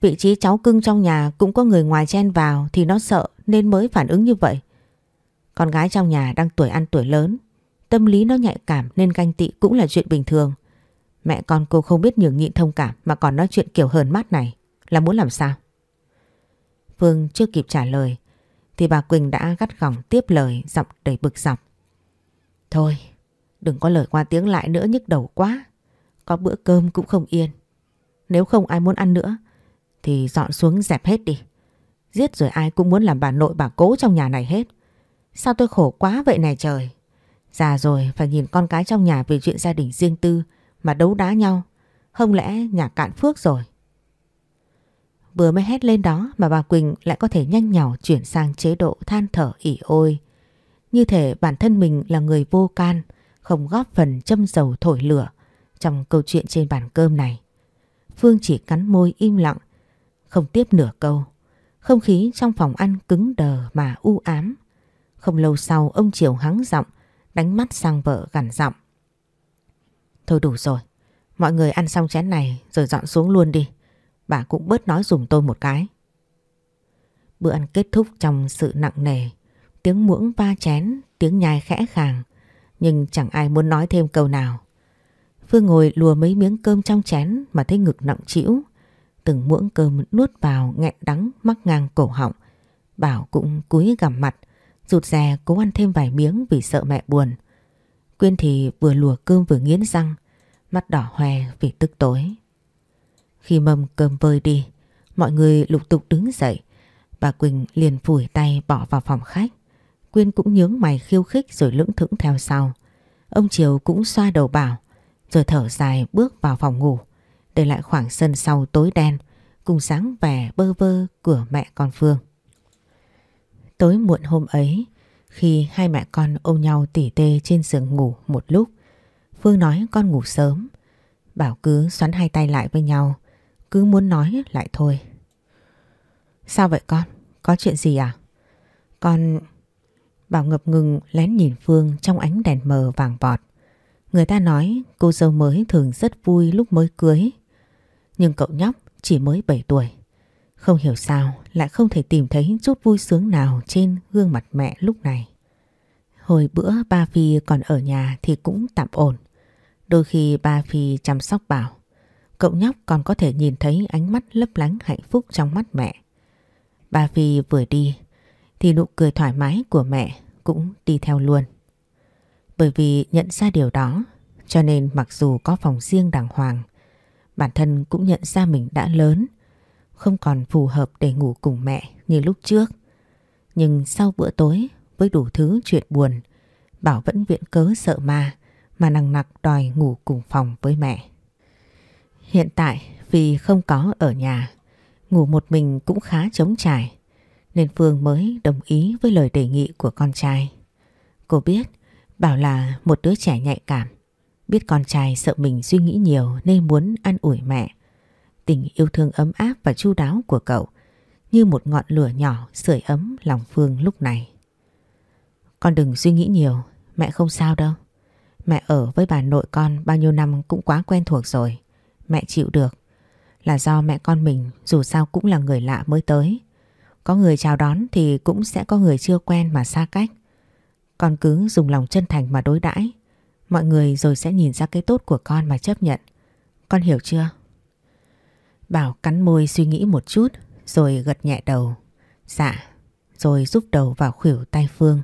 Vị trí cháu cưng trong nhà cũng có người ngoài chen vào thì nó sợ nên mới phản ứng như vậy. Con gái trong nhà đang tuổi ăn tuổi lớn. Tâm lý nó nhạy cảm nên ganh tị cũng là chuyện bình thường. Mẹ con cô không biết nhường nhịn thông cảm mà còn nói chuyện kiểu hờn mát này là muốn làm sao? Phương chưa kịp trả lời thì bà Quỳnh đã gắt gỏng tiếp lời giọng đầy bực dọc. Thôi, đừng có lời qua tiếng lại nữa nhức đầu quá. Có bữa cơm cũng không yên. Nếu không ai muốn ăn nữa thì dọn xuống dẹp hết đi. Giết rồi ai cũng muốn làm bà nội bà cố trong nhà này hết. Sao tôi khổ quá vậy này trời. Già rồi phải nhìn con cái trong nhà về chuyện gia đình riêng tư mà đấu đá nhau. Không lẽ nhà cạn phước rồi. Vừa mới hét lên đó mà bà Quỳnh lại có thể nhanh nhỏ chuyển sang chế độ than thở ỉ ôi. Như thể bản thân mình là người vô can, không góp phần châm dầu thổi lửa trong câu chuyện trên bàn cơm này. Phương chỉ cắn môi im lặng, không tiếp nửa câu. Không khí trong phòng ăn cứng đờ mà u ám. Không lâu sau ông Triều hắng giọng, đánh mắt sang vợ gằn giọng. Thôi đủ rồi, mọi người ăn xong chén này rồi dọn xuống luôn đi. Bà cũng bớt nói dùm tôi một cái. Bữa ăn kết thúc trong sự nặng nề, tiếng muỗng va chén, tiếng nhai khẽ khàng, nhưng chẳng ai muốn nói thêm câu nào. Phương ngồi lùa mấy miếng cơm trong chén mà thấy ngực nặng trĩu, từng muỗng cơm nuốt vào nghẹn đắng mắc ngang cổ họng. Bảo cũng cúi gằm mặt, rụt rè cố ăn thêm vài miếng vì sợ mẹ buồn. Quyên thì vừa lùa cơm vừa nghiến răng, mắt đỏ hoe vì tức tối. Khi mâm cơm vơi đi, mọi người lục tục đứng dậy. Bà Quỳnh liền phủi tay bỏ vào phòng khách. Quyên cũng nhướng mày khiêu khích rồi lưỡng thững theo sau. Ông Triều cũng xoa đầu bảo, rồi thở dài bước vào phòng ngủ, để lại khoảng sân sau tối đen, cùng sáng vẻ bơ vơ của mẹ con Phương. Tối muộn hôm ấy, khi hai mẹ con ôm nhau tỉ tê trên giường ngủ một lúc, Phương nói con ngủ sớm. Bảo cứ xoắn hai tay lại với nhau, cứ muốn nói lại thôi. Sao vậy con? Có chuyện gì à? Con... Bảo ngập ngừng lén nhìn Phương trong ánh đèn mờ vàng vọt. Người ta nói cô dâu mới thường rất vui lúc mới cưới. Nhưng cậu nhóc chỉ mới 7 tuổi. Không hiểu sao lại không thể tìm thấy chút vui sướng nào trên gương mặt mẹ lúc này. Hồi bữa ba Phi còn ở nhà thì cũng tạm ổn. Đôi khi ba Phi chăm sóc Bảo. Cậu nhóc còn có thể nhìn thấy ánh mắt lấp lánh hạnh phúc trong mắt mẹ. Ba Phi vừa đi thì nụ cười thoải mái của mẹ cũng đi theo luôn. Bởi vì nhận ra điều đó, cho nên mặc dù có phòng riêng đàng hoàng, bản thân cũng nhận ra mình đã lớn, không còn phù hợp để ngủ cùng mẹ như lúc trước. Nhưng sau bữa tối, với đủ thứ chuyện buồn, Bảo vẫn viện cớ sợ ma mà nằng nặc đòi ngủ cùng phòng với mẹ. Hiện tại vì không có ở nhà, ngủ một mình cũng khá trống trải nên Phương mới đồng ý với lời đề nghị của con trai. Cô biết Bảo là một đứa trẻ nhạy cảm Biết con trai sợ mình suy nghĩ nhiều nên muốn an ủi mẹ. Tình yêu thương ấm áp và chu đáo của cậu như một ngọn lửa nhỏ sưởi ấm lòng Phương lúc này. Con đừng suy nghĩ nhiều, mẹ không sao đâu. Mẹ ở với bà nội con bao nhiêu năm cũng quá quen thuộc rồi. Mẹ chịu được. Là do mẹ con mình dù sao cũng là người lạ mới tới. Có người chào đón thì cũng sẽ có người chưa quen mà xa cách. Con cứ dùng lòng chân thành mà đối đãi Mọi người rồi sẽ nhìn ra cái tốt của con mà chấp nhận. Con hiểu chưa? Bảo cắn môi suy nghĩ một chút rồi gật nhẹ đầu. Dạ, rồi giúp đầu vào khuỷu tay Phương.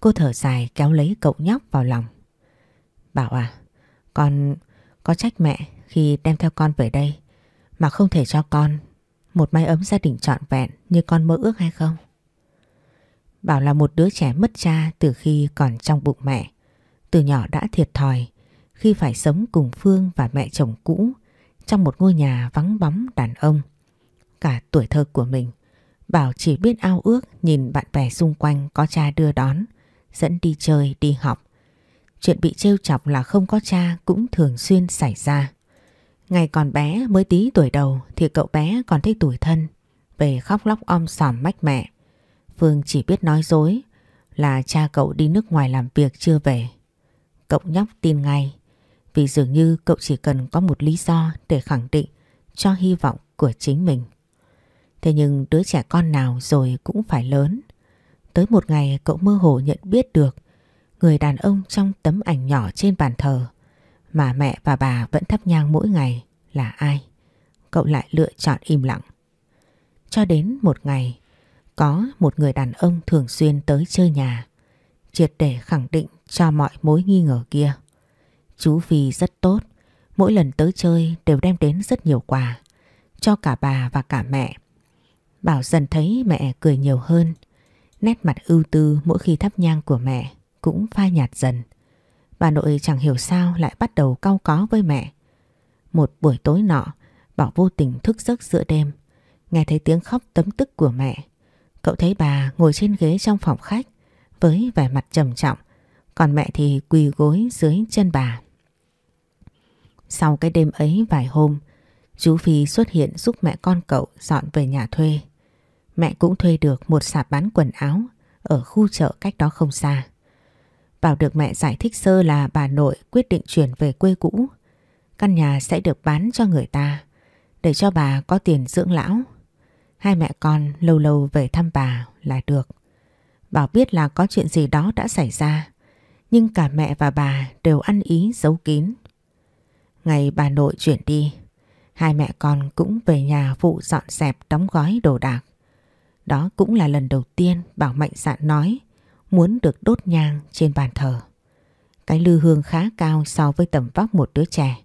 Cô thở dài kéo lấy cậu nhóc vào lòng. Bảo à, con có trách mẹ khi đem theo con về đây mà không thể cho con một mái ấm gia đình trọn vẹn như con mơ ước hay không? Bảo là một đứa trẻ mất cha từ khi còn trong bụng mẹ. Từ nhỏ đã thiệt thòi khi phải sống cùng Phương và mẹ chồng cũ trong một ngôi nhà vắng bóng đàn ông. Cả tuổi thơ của mình, Bảo chỉ biết ao ước nhìn bạn bè xung quanh có cha đưa đón, dẫn đi chơi, đi học. Chuyện bị trêu chọc là không có cha cũng thường xuyên xảy ra. Ngày còn bé mới tí tuổi đầu thì cậu bé còn thích tuổi thân, về khóc lóc om sòm mách mẹ. Phương chỉ biết nói dối là cha cậu đi nước ngoài làm việc chưa về. Cậu nhóc tin ngay vì dường như cậu chỉ cần có một lý do để khẳng định cho hy vọng của chính mình. Thế nhưng đứa trẻ con nào rồi cũng phải lớn. Tới một ngày cậu mơ hồ nhận biết được người đàn ông trong tấm ảnh nhỏ trên bàn thờ mà mẹ và bà vẫn thắp nhang mỗi ngày là ai. Cậu lại lựa chọn im lặng. Cho đến một ngày, có một người đàn ông thường xuyên tới chơi nhà, triệt để khẳng định cho mọi mối nghi ngờ kia. Chú Phi rất tốt, mỗi lần tới chơi đều đem đến rất nhiều quà, cho cả bà và cả mẹ. Bảo dần thấy mẹ cười nhiều hơn, nét mặt ưu tư mỗi khi thắp nhang của mẹ cũng phai nhạt dần. Bà nội chẳng hiểu sao lại bắt đầu cau có với mẹ. Một buổi tối nọ, Bảo vô tình thức giấc giữa đêm, nghe thấy tiếng khóc tấm tức của mẹ. Cậu thấy bà ngồi trên ghế trong phòng khách với vẻ mặt trầm trọng còn mẹ thì quỳ gối dưới chân bà. Sau cái đêm ấy vài hôm, chú Phi xuất hiện giúp mẹ con cậu dọn về nhà thuê. Mẹ cũng thuê được một sạp bán quần áo ở khu chợ cách đó không xa. Bảo được mẹ giải thích sơ là bà nội quyết định chuyển về quê cũ. Căn nhà sẽ được bán cho người ta để cho bà có tiền dưỡng lão. Hai mẹ con lâu lâu về thăm bà là được. Bảo biết là có chuyện gì đó đã xảy ra nhưng cả mẹ và bà đều ăn ý giấu kín. Ngày bà nội chuyển đi, hai mẹ con cũng về nhà phụ dọn dẹp đóng gói đồ đạc. Đó cũng là lần đầu tiên Bảo mạnh dạn nói muốn được đốt nhang trên bàn thờ. Cái lư hương khá cao so với tầm vóc một đứa trẻ,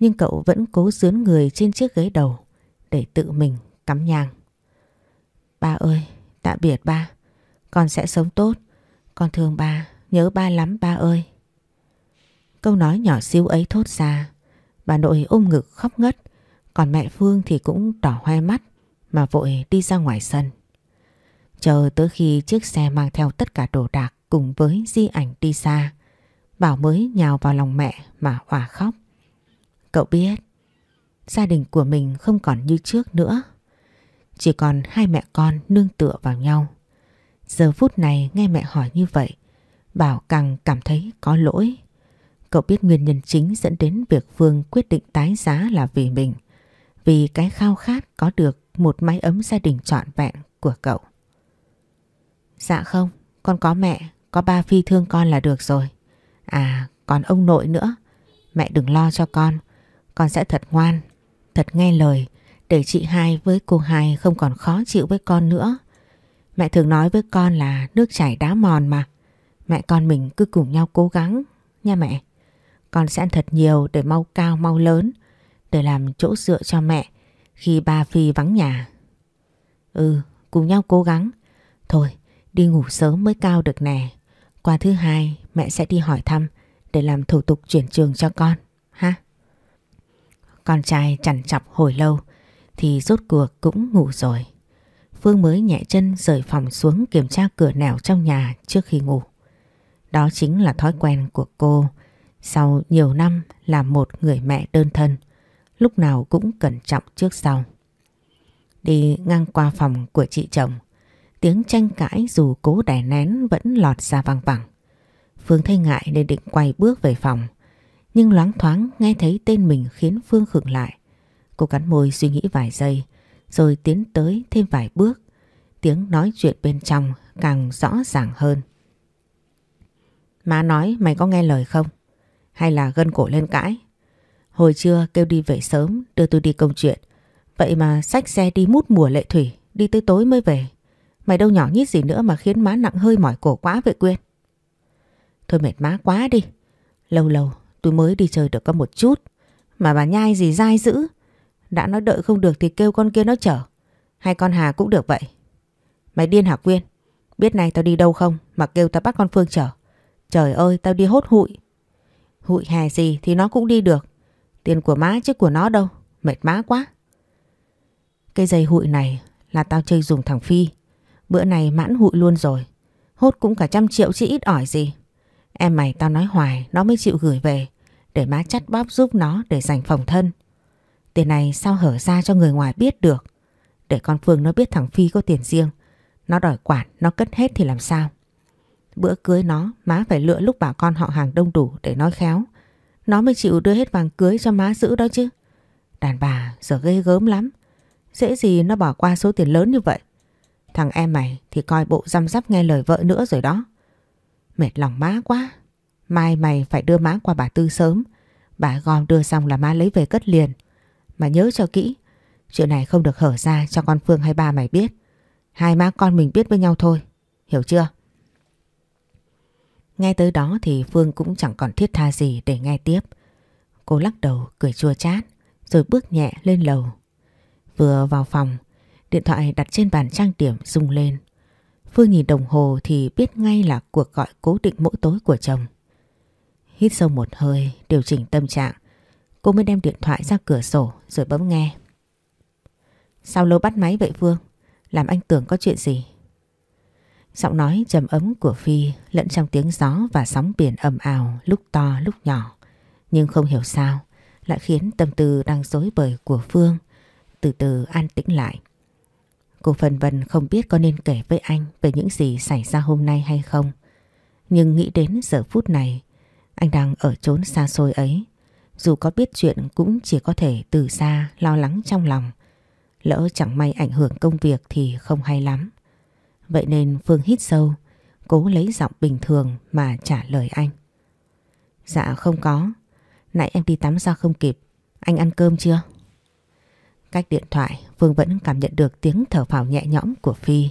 nhưng cậu vẫn cố dướn người trên chiếc ghế đầu để tự mình cắm nhang. Ba ơi, tạm biệt ba, con sẽ sống tốt, con thương ba Nhớ ba lắm ba ơi. Câu nói nhỏ xíu ấy thốt ra. Bà nội ôm ngực khóc ngất. Còn mẹ Phương thì cũng đỏ hoe mắt mà vội đi ra ngoài sân. Chờ tới khi chiếc xe mang theo tất cả đồ đạc cùng với di ảnh đi xa. Bảo mới nhào vào lòng mẹ mà hòa khóc. Cậu biết, gia đình của mình không còn như trước nữa. Chỉ còn hai mẹ con nương tựa vào nhau. Giờ phút này nghe mẹ hỏi như vậy, Bảo càng cảm thấy có lỗi. Cậu biết nguyên nhân chính dẫn đến việc Phương quyết định tái giá là vì mình. Vì cái khao khát có được một mái ấm gia đình trọn vẹn của cậu. Dạ không, con có mẹ, có ba Phi thương con là được rồi. À, còn ông nội nữa. Mẹ đừng lo cho con. Con sẽ thật ngoan, thật nghe lời để chị hai với cô hai không còn khó chịu với con nữa. Mẹ thường nói với con là nước chảy đá mòn mà. Mẹ con mình cứ cùng nhau cố gắng nha mẹ. Con sẽ ăn thật nhiều để mau cao mau lớn để làm chỗ dựa cho mẹ khi ba Phi vắng nhà. Ừ, cùng nhau cố gắng. Thôi, đi ngủ sớm mới cao được nè. Qua thứ hai mẹ sẽ đi hỏi thăm để làm thủ tục chuyển trường cho con, ha? Con trai chằn chọc hồi lâu thì rốt cuộc cũng ngủ rồi. Phương mới nhẹ chân rời phòng xuống kiểm tra cửa nẻo trong nhà trước khi ngủ. Đó chính là thói quen của cô sau nhiều năm là một người mẹ đơn thân, lúc nào cũng cẩn trọng trước sau. Đi ngang qua phòng của chị chồng, tiếng tranh cãi dù cố đè nén vẫn lọt ra vang vẳng. Phương thấy ngại nên định quay bước về phòng, nhưng loáng thoáng nghe thấy tên mình khiến Phương khựng lại. Cô cắn môi suy nghĩ vài giây, rồi tiến tới thêm vài bước. Tiếng nói chuyện bên trong càng rõ ràng hơn. Má nói mày có nghe lời không? Hay là gân cổ lên cãi? Hồi trưa kêu đi về sớm đưa tôi đi công chuyện. Vậy mà xách xe đi mút mùa lệ thủy, đi tới tối mới về. Mày đâu nhỏ nhít gì nữa mà khiến má nặng hơi mỏi cổ quá vậy Quyên. Thôi mệt má quá đi. Lâu lâu, tôi mới đi chơi được có một chút. Mà bà nhai gì dai dữ. Đã nói đợi không được thì kêu con kia nó chở. Hay con Hà cũng được vậy. Mày điên hả Quyên? Biết này tao đi đâu không mà kêu tao bắt con Phương chở. Trời ơi, tao đi hốt hụi. Hụi hè gì thì nó cũng đi được. Tiền của má chứ của nó đâu. Mệt má quá. Cây dây hụi này là tao chơi dùng thằng Phi. Bữa này mãn hụi luôn rồi. Hốt cũng cả trăm triệu chứ ít ỏi gì. Em mày tao nói hoài nó mới chịu gửi về. Để má chắt bóp giúp nó để dành phòng thân. Tiền này sao hở ra cho người ngoài biết được. Để con Phương nó biết thằng Phi có tiền riêng. Nó đòi quản, nó cất hết thì làm sao. Bữa cưới nó, má phải lựa lúc bà con họ hàng đông đủ để nói khéo. Nó mới chịu đưa hết vàng cưới cho má giữ đó chứ. Đàn bà giờ ghê gớm lắm. Dễ gì nó bỏ qua số tiền lớn như vậy. Thằng em mày thì coi bộ răm rắp nghe lời vợ nữa rồi đó. Mệt lòng má quá. Mai mày phải đưa má qua bà Tư sớm. Bà gom đưa xong là má lấy về cất liền. Mà nhớ cho kỹ. Chuyện này không được hở ra cho con Phương hay ba mày biết. Hai má con mình biết với nhau thôi. Hiểu chưa? Nghe tới đó thì Phương cũng chẳng còn thiết tha gì để nghe tiếp. Cô lắc đầu cười chua chát rồi bước nhẹ lên lầu. Vừa vào phòng, điện thoại đặt trên bàn trang điểm rung lên. Phương nhìn đồng hồ thì biết ngay là cuộc gọi cố định mỗi tối của chồng. Hít sâu một hơi, điều chỉnh tâm trạng. Cô mới đem điện thoại ra cửa sổ rồi bấm nghe. Sao lâu bắt máy vậy Phương? Làm anh tưởng có chuyện gì? Giọng nói trầm ấm của Phi lẫn trong tiếng gió và sóng biển ầm ào lúc to lúc nhỏ. Nhưng không hiểu sao lại khiến tâm tư đang dối bời của Phương từ từ an tĩnh lại. Cô phần vần không biết có nên kể với anh về những gì xảy ra hôm nay hay không. Nhưng nghĩ đến giờ phút này, anh đang ở chốn xa xôi ấy. Dù có biết chuyện cũng chỉ có thể từ xa lo lắng trong lòng. Lỡ chẳng may ảnh hưởng công việc thì không hay lắm. Vậy nên Phương hít sâu, cố lấy giọng bình thường mà trả lời anh. Dạ không có, nãy em đi tắm ra không kịp, anh ăn cơm chưa? Cách điện thoại Phương vẫn cảm nhận được tiếng thở phào nhẹ nhõm của Phi.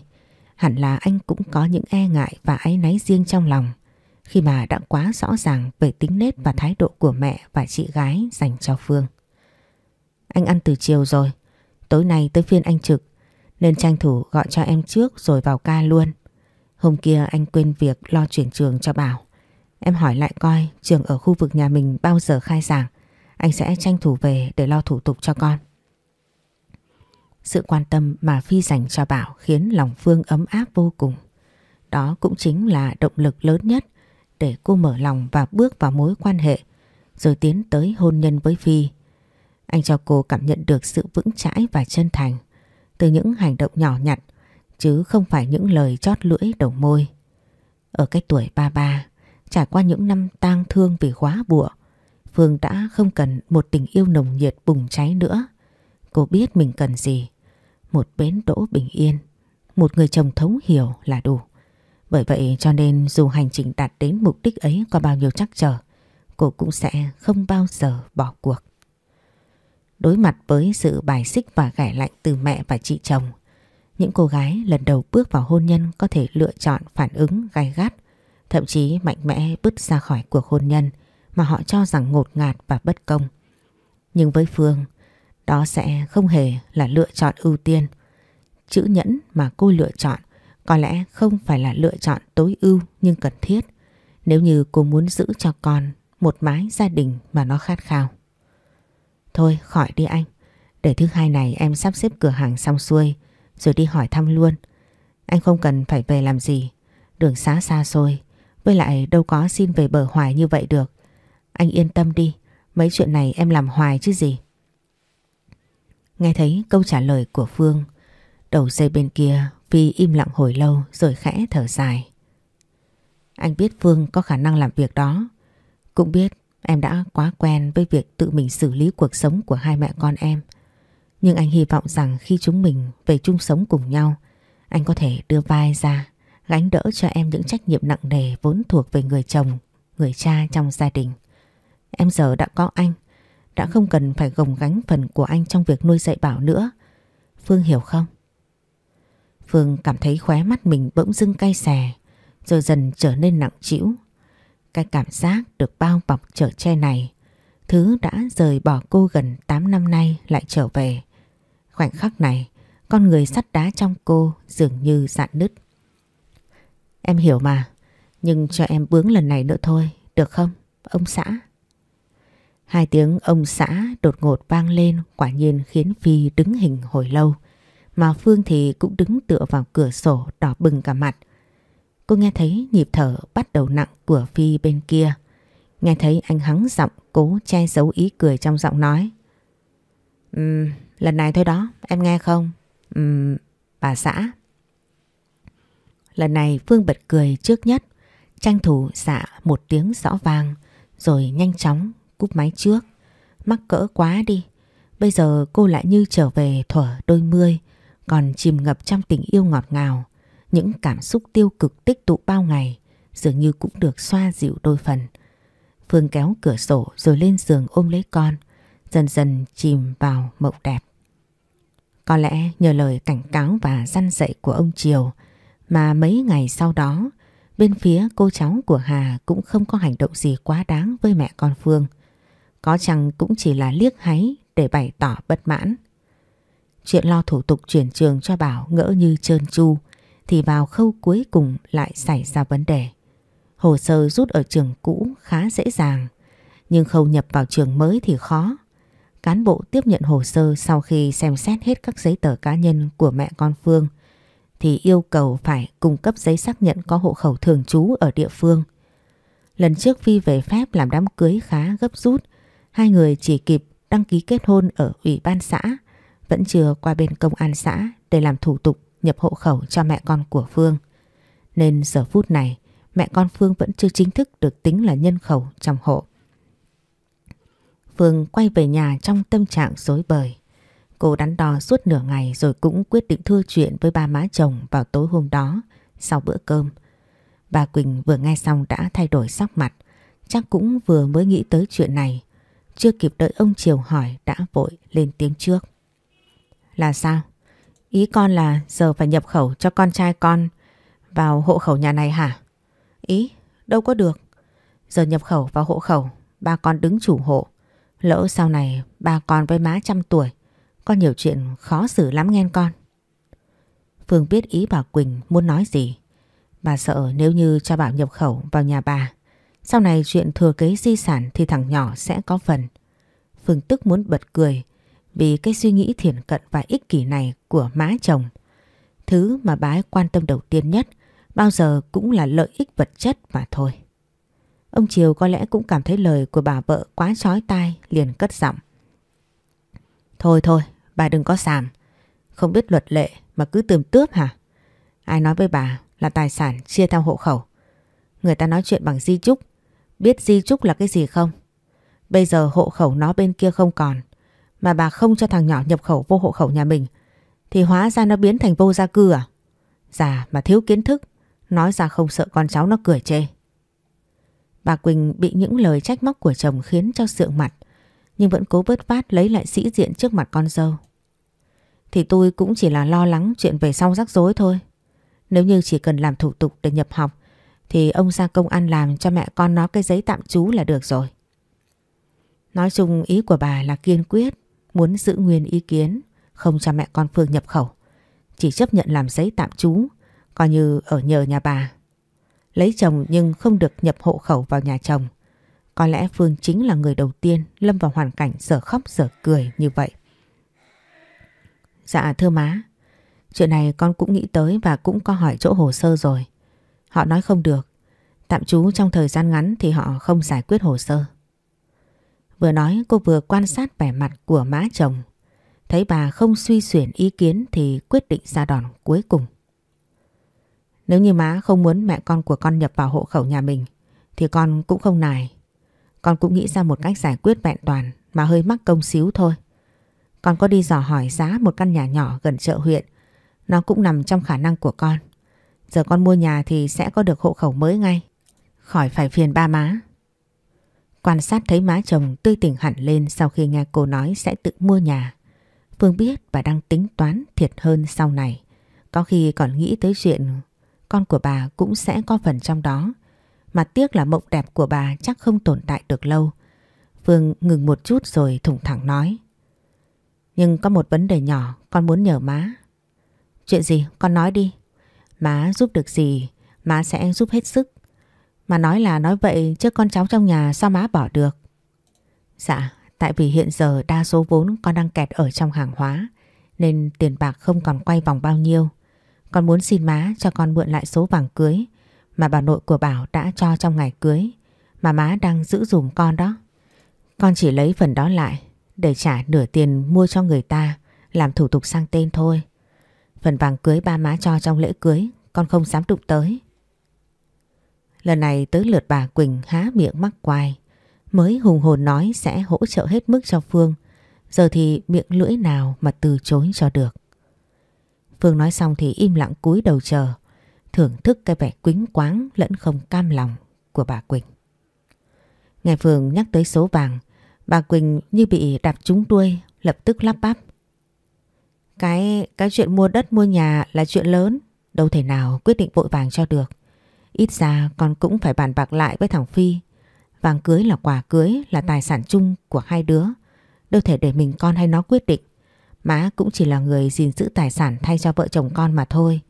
Hẳn là anh cũng có những e ngại và áy náy riêng trong lòng khi mà đã quá rõ ràng về tính nết và thái độ của mẹ và chị gái dành cho Phương. Anh ăn từ chiều rồi, tối nay tới phiên anh trực nên tranh thủ gọi cho em trước rồi vào ca luôn. Hôm kia anh quên việc lo chuyển trường cho Bảo. Em hỏi lại coi trường ở khu vực nhà mình bao giờ khai giảng. Anh sẽ tranh thủ về để lo thủ tục cho con. Sự quan tâm mà Phi dành cho Bảo khiến lòng Phương ấm áp vô cùng. Đó cũng chính là động lực lớn nhất để cô mở lòng và bước vào mối quan hệ rồi tiến tới hôn nhân với Phi. Anh cho cô cảm nhận được sự vững chãi và chân thành từ những hành động nhỏ nhặt chứ không phải những lời chót lưỡi đầu môi. Ở cái tuổi ba ba, trải qua những năm tang thương vì quá bụa, Phương đã không cần một tình yêu nồng nhiệt bùng cháy nữa. Cô biết mình cần gì. Một bến đỗ bình yên, một người chồng thấu hiểu là đủ. Bởi vậy cho nên dù hành trình đạt đến mục đích ấy có bao nhiêu chắc trở, cô cũng sẽ không bao giờ bỏ cuộc. Đối mặt với sự bài xích và ghẻ lạnh từ mẹ và chị chồng, những cô gái lần đầu bước vào hôn nhân có thể lựa chọn phản ứng gai gắt, thậm chí mạnh mẽ bứt ra khỏi cuộc hôn nhân mà họ cho rằng ngột ngạt và bất công. Nhưng với Phương, đó sẽ không hề là lựa chọn ưu tiên. Chữ nhẫn mà cô lựa chọn có lẽ không phải là lựa chọn tối ưu nhưng cần thiết nếu như cô muốn giữ cho con một mái gia đình mà nó khát khao. Thôi khỏi đi anh, Để thứ hai này em sắp xếp cửa hàng xong xuôi rồi đi hỏi thăm luôn. Anh không cần phải về làm gì. Đường xá xa xôi. Với lại đâu có xin về bờ hoài như vậy được. Anh yên tâm đi. Mấy chuyện này em làm hoài chứ gì. Nghe thấy câu trả lời của Phương. Đầu dây bên kia Phi im lặng hồi lâu rồi khẽ thở dài. Anh biết Phương có khả năng làm việc đó. Cũng biết em đã quá quen với việc tự mình xử lý cuộc sống của hai mẹ con em. Nhưng anh hy vọng rằng khi chúng mình về chung sống cùng nhau, anh có thể đưa vai ra, gánh đỡ cho em những trách nhiệm nặng nề vốn thuộc về người chồng, người cha trong gia đình. Em giờ đã có anh, đã không cần phải gồng gánh phần của anh trong việc nuôi dạy Bảo nữa. Phương hiểu không? Phương cảm thấy khóe mắt mình bỗng dưng cay xè, rồi dần trở nên nặng trĩu. Cái cảm giác được bao bọc trở che này, thứ đã rời bỏ cô gần 8 năm nay lại trở về. Khoảnh khắc này, con người sắt đá trong cô dường như dạn nứt. Em hiểu mà, nhưng cho em bướng lần này nữa thôi, được không, ông xã? Hai tiếng ông xã đột ngột vang lên quả nhiên khiến Phi đứng hình hồi lâu. Mà Phương thì cũng đứng tựa vào cửa sổ đỏ bừng cả mặt. Cô nghe thấy nhịp thở bắt đầu nặng của Phi bên kia. Nghe thấy anh hắng giọng cố che giấu ý cười trong giọng nói. Um, lần này thôi đó, em nghe không? Um, bà xã. Lần này Phương bật cười trước nhất, tranh thủ xạ một tiếng rõ vàng rồi nhanh chóng cúp máy trước. Mắc cỡ quá đi, bây giờ cô lại như trở về thuở đôi mươi, còn chìm ngập trong tình yêu ngọt ngào. Những cảm xúc tiêu cực tích tụ bao ngày dường như cũng được xoa dịu đôi phần. Phương kéo cửa sổ rồi lên giường ôm lấy con, dần dần chìm vào mộng đẹp. Có lẽ nhờ lời cảnh cáo và răn dạy của ông Triều mà mấy ngày sau đó bên phía cô cháu của Hà cũng không có hành động gì quá đáng với mẹ con Phương. Có chăng cũng chỉ là liếc háy để bày tỏ bất mãn. Chuyện lo thủ tục chuyển trường cho Bảo ngỡ như trơn tru thì vào khâu cuối cùng lại xảy ra vấn đề. Hồ sơ rút ở trường cũ khá dễ dàng, nhưng khâu nhập vào trường mới thì khó. Cán bộ tiếp nhận hồ sơ sau khi xem xét hết các giấy tờ cá nhân của mẹ con Phương thì yêu cầu phải cung cấp giấy xác nhận có hộ khẩu thường trú ở địa phương. Lần trước Phi về phép làm đám cưới khá gấp rút, hai người chỉ kịp đăng ký kết hôn ở ủy ban xã vẫn chưa qua bên công an xã để làm thủ tục nhập hộ khẩu cho mẹ con của Phương. Nên giờ phút này mẹ con Phương vẫn chưa chính thức được tính là nhân khẩu trong hộ. Phương quay về nhà trong tâm trạng rối bời. Cô đắn đo suốt nửa ngày rồi cũng quyết định thưa chuyện với ba má chồng vào tối hôm đó sau bữa cơm. Bà Quỳnh vừa nghe xong đã thay đổi sắc mặt, chắc cũng vừa mới nghĩ tới chuyện này. Chưa kịp đợi ông Triều hỏi đã vội lên tiếng trước. Là sao? Ý con là giờ phải nhập khẩu cho con trai con vào hộ khẩu nhà này hả? Ý, đâu có được. Giờ nhập khẩu vào hộ khẩu, ba con đứng chủ hộ. Lỡ sau này ba con với má trăm tuổi, có nhiều chuyện khó xử lắm nghe con. Phương biết ý bà Quỳnh muốn nói gì. Bà sợ nếu như cho Bảo nhập khẩu vào nhà bà, sau này chuyện thừa kế di sản thì thằng nhỏ sẽ có phần. Phương tức muốn bật cười, vì cái suy nghĩ thiển cận và ích kỷ này của má chồng. Thứ mà bà ấy quan tâm đầu tiên nhất bao giờ cũng là lợi ích vật chất mà thôi. Ông Triều có lẽ cũng cảm thấy lời của bà vợ quá chói tai liền cất giọng. Thôi thôi, bà đừng có sàm. Không biết luật lệ mà cứ tươm tướp hả? Ai nói với bà là tài sản chia theo hộ khẩu? Người ta nói chuyện bằng di chúc. Biết di trúc là cái gì không? Bây giờ hộ khẩu nó bên kia không còn mà bà không cho thằng nhỏ nhập khẩu vô hộ khẩu nhà mình thì hóa ra nó biến thành vô gia cư à? Già mà thiếu kiến thức, nói ra không sợ con cháu nó cười chê. Bà Quỳnh bị những lời trách móc của chồng khiến cho sượng mặt, nhưng vẫn cố vớt vát lấy lại sĩ diện trước mặt con dâu. Thì tôi cũng chỉ là lo lắng chuyện về sau rắc rối thôi. Nếu như chỉ cần làm thủ tục để nhập học thì ông ra công an làm cho mẹ con nó cái giấy tạm trú là được rồi. Nói chung ý của bà là kiên quyết muốn giữ nguyên ý kiến không cho mẹ con Phương nhập khẩu. Chỉ chấp nhận làm giấy tạm trú, coi như ở nhờ nhà bà. Lấy chồng nhưng không được nhập hộ khẩu vào nhà chồng. Có lẽ Phương chính là người đầu tiên lâm vào hoàn cảnh sở khóc sở cười như vậy. Dạ thưa má, chuyện này con cũng nghĩ tới và cũng có hỏi chỗ hồ sơ rồi. Họ nói không được, tạm trú trong thời gian ngắn thì họ không giải quyết hồ sơ. Vừa nói cô vừa quan sát vẻ mặt của má chồng. Thấy bà không suy xuyển ý kiến thì quyết định ra đòn cuối cùng. Nếu như má không muốn mẹ con của con nhập vào hộ khẩu nhà mình thì con cũng không nài. Con cũng nghĩ ra một cách giải quyết vẹn toàn mà hơi mắc công xíu thôi. Con có đi dò hỏi giá một căn nhà nhỏ gần chợ huyện. Nó cũng nằm trong khả năng của con. Giờ con mua nhà thì sẽ có được hộ khẩu mới ngay. Khỏi phải phiền ba má. Quan sát thấy má chồng tươi tỉnh hẳn lên sau khi nghe cô nói sẽ tự mua nhà. Phương biết bà đang tính toán thiệt hơn sau này. Có khi còn nghĩ tới chuyện con của bà cũng sẽ có phần trong đó. Mà tiếc là mộng đẹp của bà chắc không tồn tại được lâu. Phương ngừng một chút rồi thủng thẳng nói. Nhưng có một vấn đề nhỏ con muốn nhờ má. Chuyện gì con nói đi. Má giúp được gì, má sẽ giúp hết sức. Mà nói là nói vậy, chứ con cháu trong nhà sao má bỏ được. Dạ tại vì hiện giờ đa số vốn con đang kẹt ở trong hàng hóa, nên tiền bạc không còn quay vòng bao nhiêu. Con muốn xin má cho con mượn lại số vàng cưới mà bà nội của Bảo đã cho trong ngày cưới, mà má đang giữ dùm con đó. Con chỉ lấy phần đó lại, để trả nửa tiền mua cho người ta, làm thủ tục sang tên thôi. Phần vàng cưới ba má cho trong lễ cưới con không dám đụng tới. Lần này tới lượt bà Quỳnh há miệng mắc quai mới hùng hồn nói sẽ hỗ trợ hết mức cho Phương. Giờ thì miệng lưỡi nào mà từ chối cho được. Phương nói xong thì im lặng cúi đầu chờ, thưởng thức cái vẻ quính quáng lẫn không cam lòng của bà Quỳnh. Nghe Phương nhắc tới số vàng, bà Quỳnh như bị đạp trúng đuôi, lập tức lắp bắp. Cái, cái chuyện mua đất mua nhà là chuyện lớn, đâu thể nào quyết định vội vàng cho được. Ít ra con cũng phải bàn bạc lại với thằng Phi. Vàng cưới là quà cưới, là tài sản chung của hai đứa. Đâu thể để mình con hay nó quyết định. Má cũng chỉ là người gìn giữ tài sản thay cho vợ chồng con mà thôi.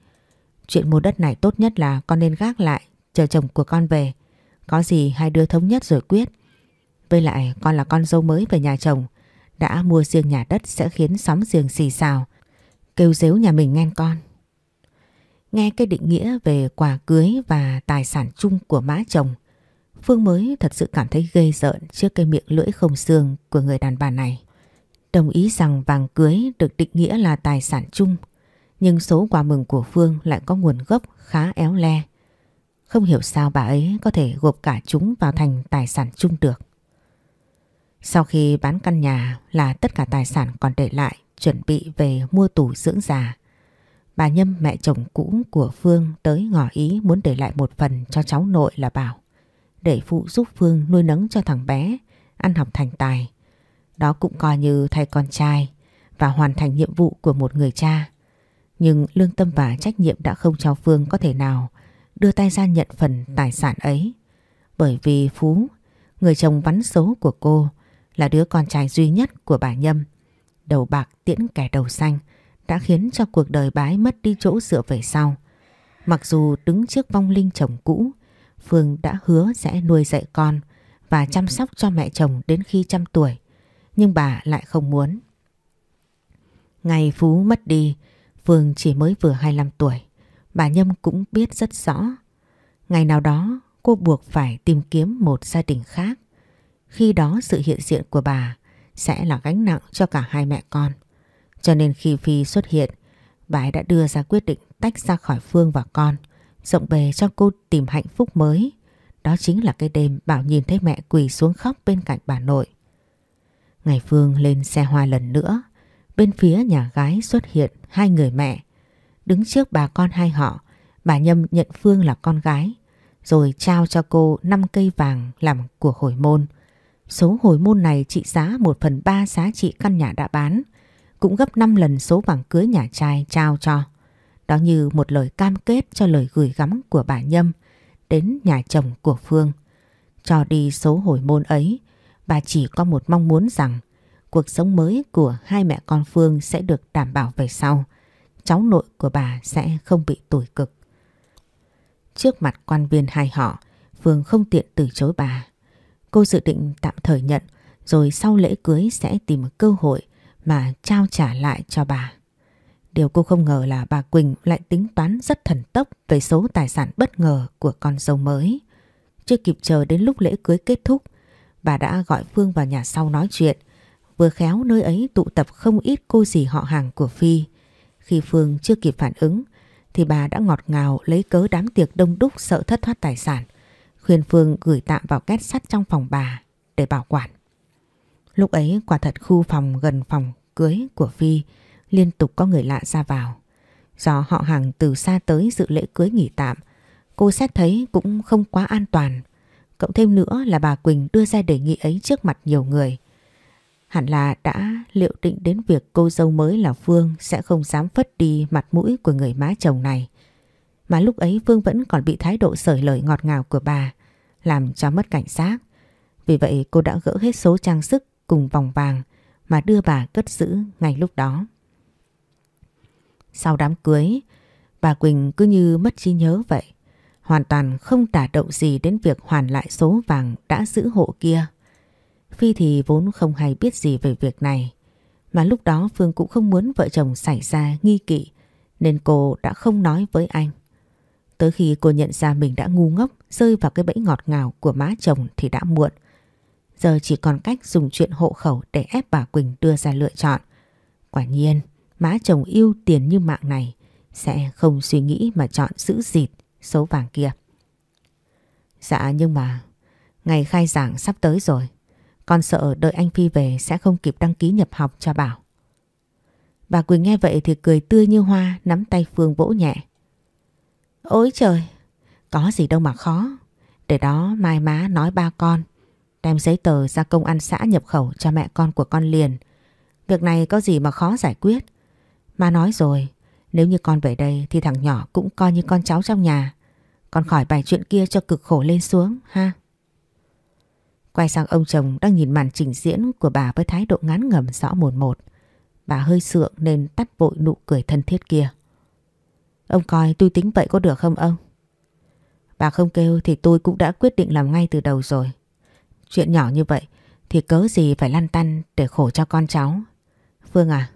Chuyện mua đất này tốt nhất là con nên gác lại, chờ chồng của con về. Có gì hai đứa thống nhất rồi quyết. Với lại con là con dâu mới về nhà chồng. Đã mua riêng nhà đất sẽ khiến sóng giềng xì xào. Kêu dếu nhà mình nghe con. Nghe cái định nghĩa về quà cưới và tài sản chung của mã chồng. Phương mới thật sự cảm thấy ghê rợn trước cái miệng lưỡi không xương của người đàn bà này. Đồng ý rằng vàng cưới được định nghĩa là tài sản chung, nhưng số quà mừng của Phương lại có nguồn gốc khá éo le. Không hiểu sao bà ấy có thể gộp cả chúng vào thành tài sản chung được. Sau khi bán căn nhà là tất cả tài sản còn để lại chuẩn bị về mua tủ dưỡng già. Bà Nhâm mẹ chồng cũ của Phương tới ngỏ ý muốn để lại một phần cho cháu nội là Bảo. Để phụ giúp Phương nuôi nấng cho thằng bé, ăn học thành tài. Đó cũng coi như thay con trai và hoàn thành nhiệm vụ của một người cha. Nhưng lương tâm và trách nhiệm đã không cho Phương có thể nào đưa tay ra nhận phần tài sản ấy. Bởi vì Phú, người chồng vắn số của cô, là đứa con trai duy nhất của bà Nhâm. Đầu bạc tiễn kẻ đầu xanh đã khiến cho cuộc đời bái mất đi chỗ dựa về sau. Mặc dù đứng trước vong linh chồng cũ, Phương đã hứa sẽ nuôi dạy con và chăm sóc cho mẹ chồng đến khi trăm tuổi nhưng bà lại không muốn. Ngày Phú mất đi, Phương chỉ mới vừa 25 tuổi, bà Nhâm cũng biết rất rõ. Ngày nào đó cô buộc phải tìm kiếm một gia đình khác. Khi đó sự hiện diện của bà sẽ là gánh nặng cho cả hai mẹ con. Cho nên khi Phi xuất hiện, bà ấy đã đưa ra quyết định tách ra khỏi Phương và con, rộng bề cho cô tìm hạnh phúc mới. Đó chính là cái đêm Bảo nhìn thấy mẹ quỳ xuống khóc bên cạnh bà nội. Ngày Phương lên xe hoa lần nữa, bên phía nhà gái xuất hiện hai người mẹ. Đứng trước bà con hai họ, bà Nhâm nhận Phương là con gái, rồi trao cho cô 5 cây vàng làm của hồi môn. Số hồi môn này trị giá 1 phần 3 giá trị căn nhà đã bán, cũng gấp 5 lần số vàng cưới nhà trai trao cho. Đó như một lời cam kết cho lời gửi gắm của bà Nhâm đến nhà chồng của Phương. Cho đi số hồi môn ấy, Bà chỉ có một mong muốn rằng cuộc sống mới của hai mẹ con Phương sẽ được đảm bảo về sau. Cháu nội của bà sẽ không bị tủi cực. Trước mặt quan viên hai họ, Phương không tiện từ chối bà. Cô dự định tạm thời nhận rồi sau lễ cưới sẽ tìm một cơ hội mà trao trả lại cho bà. Điều cô không ngờ là bà Quỳnh lại tính toán rất thần tốc về số tài sản bất ngờ của con dâu mới. Chưa kịp chờ đến lúc lễ cưới kết thúc, bà đã gọi Phương vào nhà sau nói chuyện. Vừa khéo nơi ấy tụ tập không ít cô dì họ hàng của Phi. Khi Phương chưa kịp phản ứng, thì bà đã ngọt ngào lấy cớ đám tiệc đông đúc sợ thất thoát tài sản. Khuyên Phương gửi tạm vào két sắt trong phòng bà để bảo quản. Lúc ấy quả thật khu phòng gần phòng cưới của Phi liên tục có người lạ ra vào. Do họ hàng từ xa tới dự lễ cưới nghỉ tạm, cô xét thấy cũng không quá an toàn. Cộng thêm nữa là bà Quỳnh đưa ra đề nghị ấy trước mặt nhiều người. Hẳn là đã liệu định đến việc cô dâu mới là Phương sẽ không dám phất đi mặt mũi của người má chồng này. Mà lúc ấy Phương vẫn còn bị thái độ sởi lời ngọt ngào của bà, làm cho mất cảnh giác. Vì vậy cô đã gỡ hết số trang sức cùng vòng vàng mà đưa bà cất giữ ngay lúc đó. Sau đám cưới, bà Quỳnh cứ như mất trí nhớ vậy. Hoàn toàn không tả động gì đến việc hoàn lại số vàng đã giữ hộ kia. Phi thì vốn không hay biết gì về việc này. Mà lúc đó Phương cũng không muốn vợ chồng xảy ra nghi kỵ nên cô đã không nói với anh. Tới khi cô nhận ra mình đã ngu ngốc rơi vào cái bẫy ngọt ngào của má chồng thì đã muộn. Giờ chỉ còn cách dùng chuyện hộ khẩu để ép bà Quỳnh đưa ra lựa chọn. Quả nhiên, má chồng yêu tiền như mạng này sẽ không suy nghĩ mà chọn giữ dịt số vàng kia. Dạ nhưng mà ngày khai giảng sắp tới rồi. Con sợ đợi anh Phi về sẽ không kịp đăng ký nhập học cho Bảo. Bà Quỳnh nghe vậy thì cười tươi như hoa nắm tay Phương vỗ nhẹ. Ôi trời, có gì đâu mà khó. Để đó mai má nói ba con. Đem giấy tờ ra công an xã nhập khẩu cho mẹ con của con liền. Việc này có gì mà khó giải quyết. Má nói rồi, nếu như con về đây thì thằng nhỏ cũng coi như con cháu trong nhà. Con khỏi bài chuyện kia cho cực khổ lên xuống ha. Quay sang ông chồng đang nhìn màn trình diễn của bà với thái độ ngán ngẩm rõ mồn một. Bà hơi sượng nên tắt vội nụ cười thân thiết kia. Ông coi tôi tính vậy có được không ông? Bà không kêu thì tôi cũng đã quyết định làm ngay từ đầu rồi. Chuyện nhỏ như vậy thì cớ gì phải lăn tăn để khổ cho con cháu. Phương à,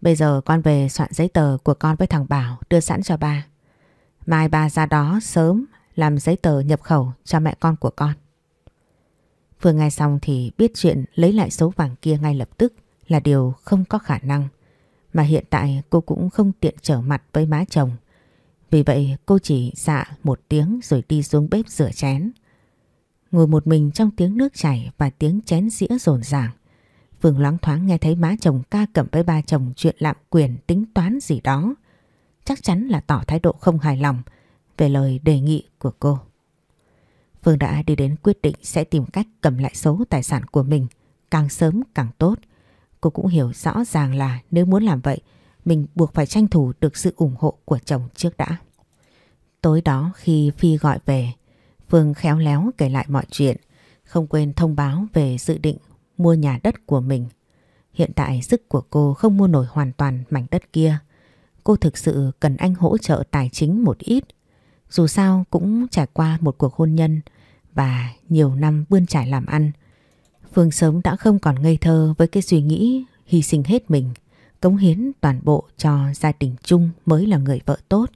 bây giờ con về soạn giấy tờ của con với thằng Bảo đưa sẵn cho ba. Mai ba ra đó sớm làm giấy tờ nhập khẩu cho mẹ con của con. Phương nghe xong thì biết chuyện lấy lại số vàng kia ngay lập tức là điều không có khả năng. Mà hiện tại cô cũng không tiện trở mặt với má chồng. Vì vậy, cô chỉ dạ một tiếng rồi đi xuống bếp rửa chén. Ngồi một mình trong tiếng nước chảy và tiếng chén dĩa rồn ràng. Phương loáng thoáng nghe thấy má chồng ca cẩm với ba chồng chuyện lạm quyền tính toán gì đó. Chắc chắn là tỏ thái độ không hài lòng về lời đề nghị của cô. Phương đã đi đến quyết định sẽ tìm cách cầm lại số tài sản của mình, càng sớm càng tốt. Cô cũng hiểu rõ ràng là nếu muốn làm vậy mình buộc phải tranh thủ được sự ủng hộ của chồng trước đã. Tối đó khi Phi gọi về Phương khéo léo kể lại mọi chuyện không quên thông báo về dự định mua nhà đất của mình. Hiện tại sức của cô không mua nổi hoàn toàn mảnh đất kia. Cô thực sự cần anh hỗ trợ tài chính một ít dù sao cũng trải qua một cuộc hôn nhân và nhiều năm bươn trải làm ăn. Phương sớm đã không còn ngây thơ với cái suy nghĩ hy sinh hết mình, cống hiến toàn bộ cho gia đình chung mới là người vợ tốt.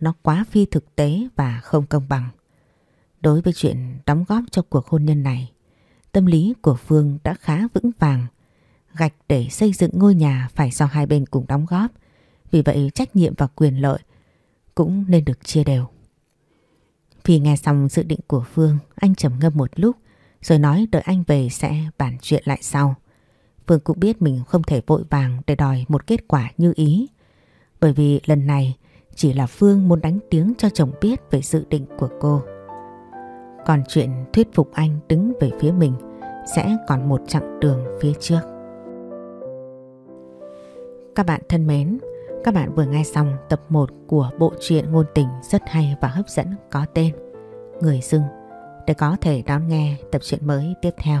Nó quá phi thực tế và không công bằng. Đối với chuyện đóng góp cho cuộc hôn nhân này, tâm lý của Phương đã khá vững vàng. Gạch để xây dựng ngôi nhà phải do hai bên cùng đóng góp. Vì vậy trách nhiệm và quyền lợi cũng nên được chia đều. Vì nghe xong dự định của Phương, anh trầm ngâm một lúc rồi nói đợi anh về sẽ bàn chuyện lại sau. Phương cũng biết mình không thể vội vàng để đòi một kết quả như ý. Bởi vì lần này chỉ là Phương muốn đánh tiếng cho chồng biết về dự định của cô. Còn chuyện thuyết phục anh đứng về phía mình sẽ còn một chặng đường phía trước. Các bạn thân mến, các bạn vừa nghe xong tập 1 của bộ truyện ngôn tình rất hay và hấp dẫn có tên Người dưng để có thể đón nghe tập truyện mới tiếp theo.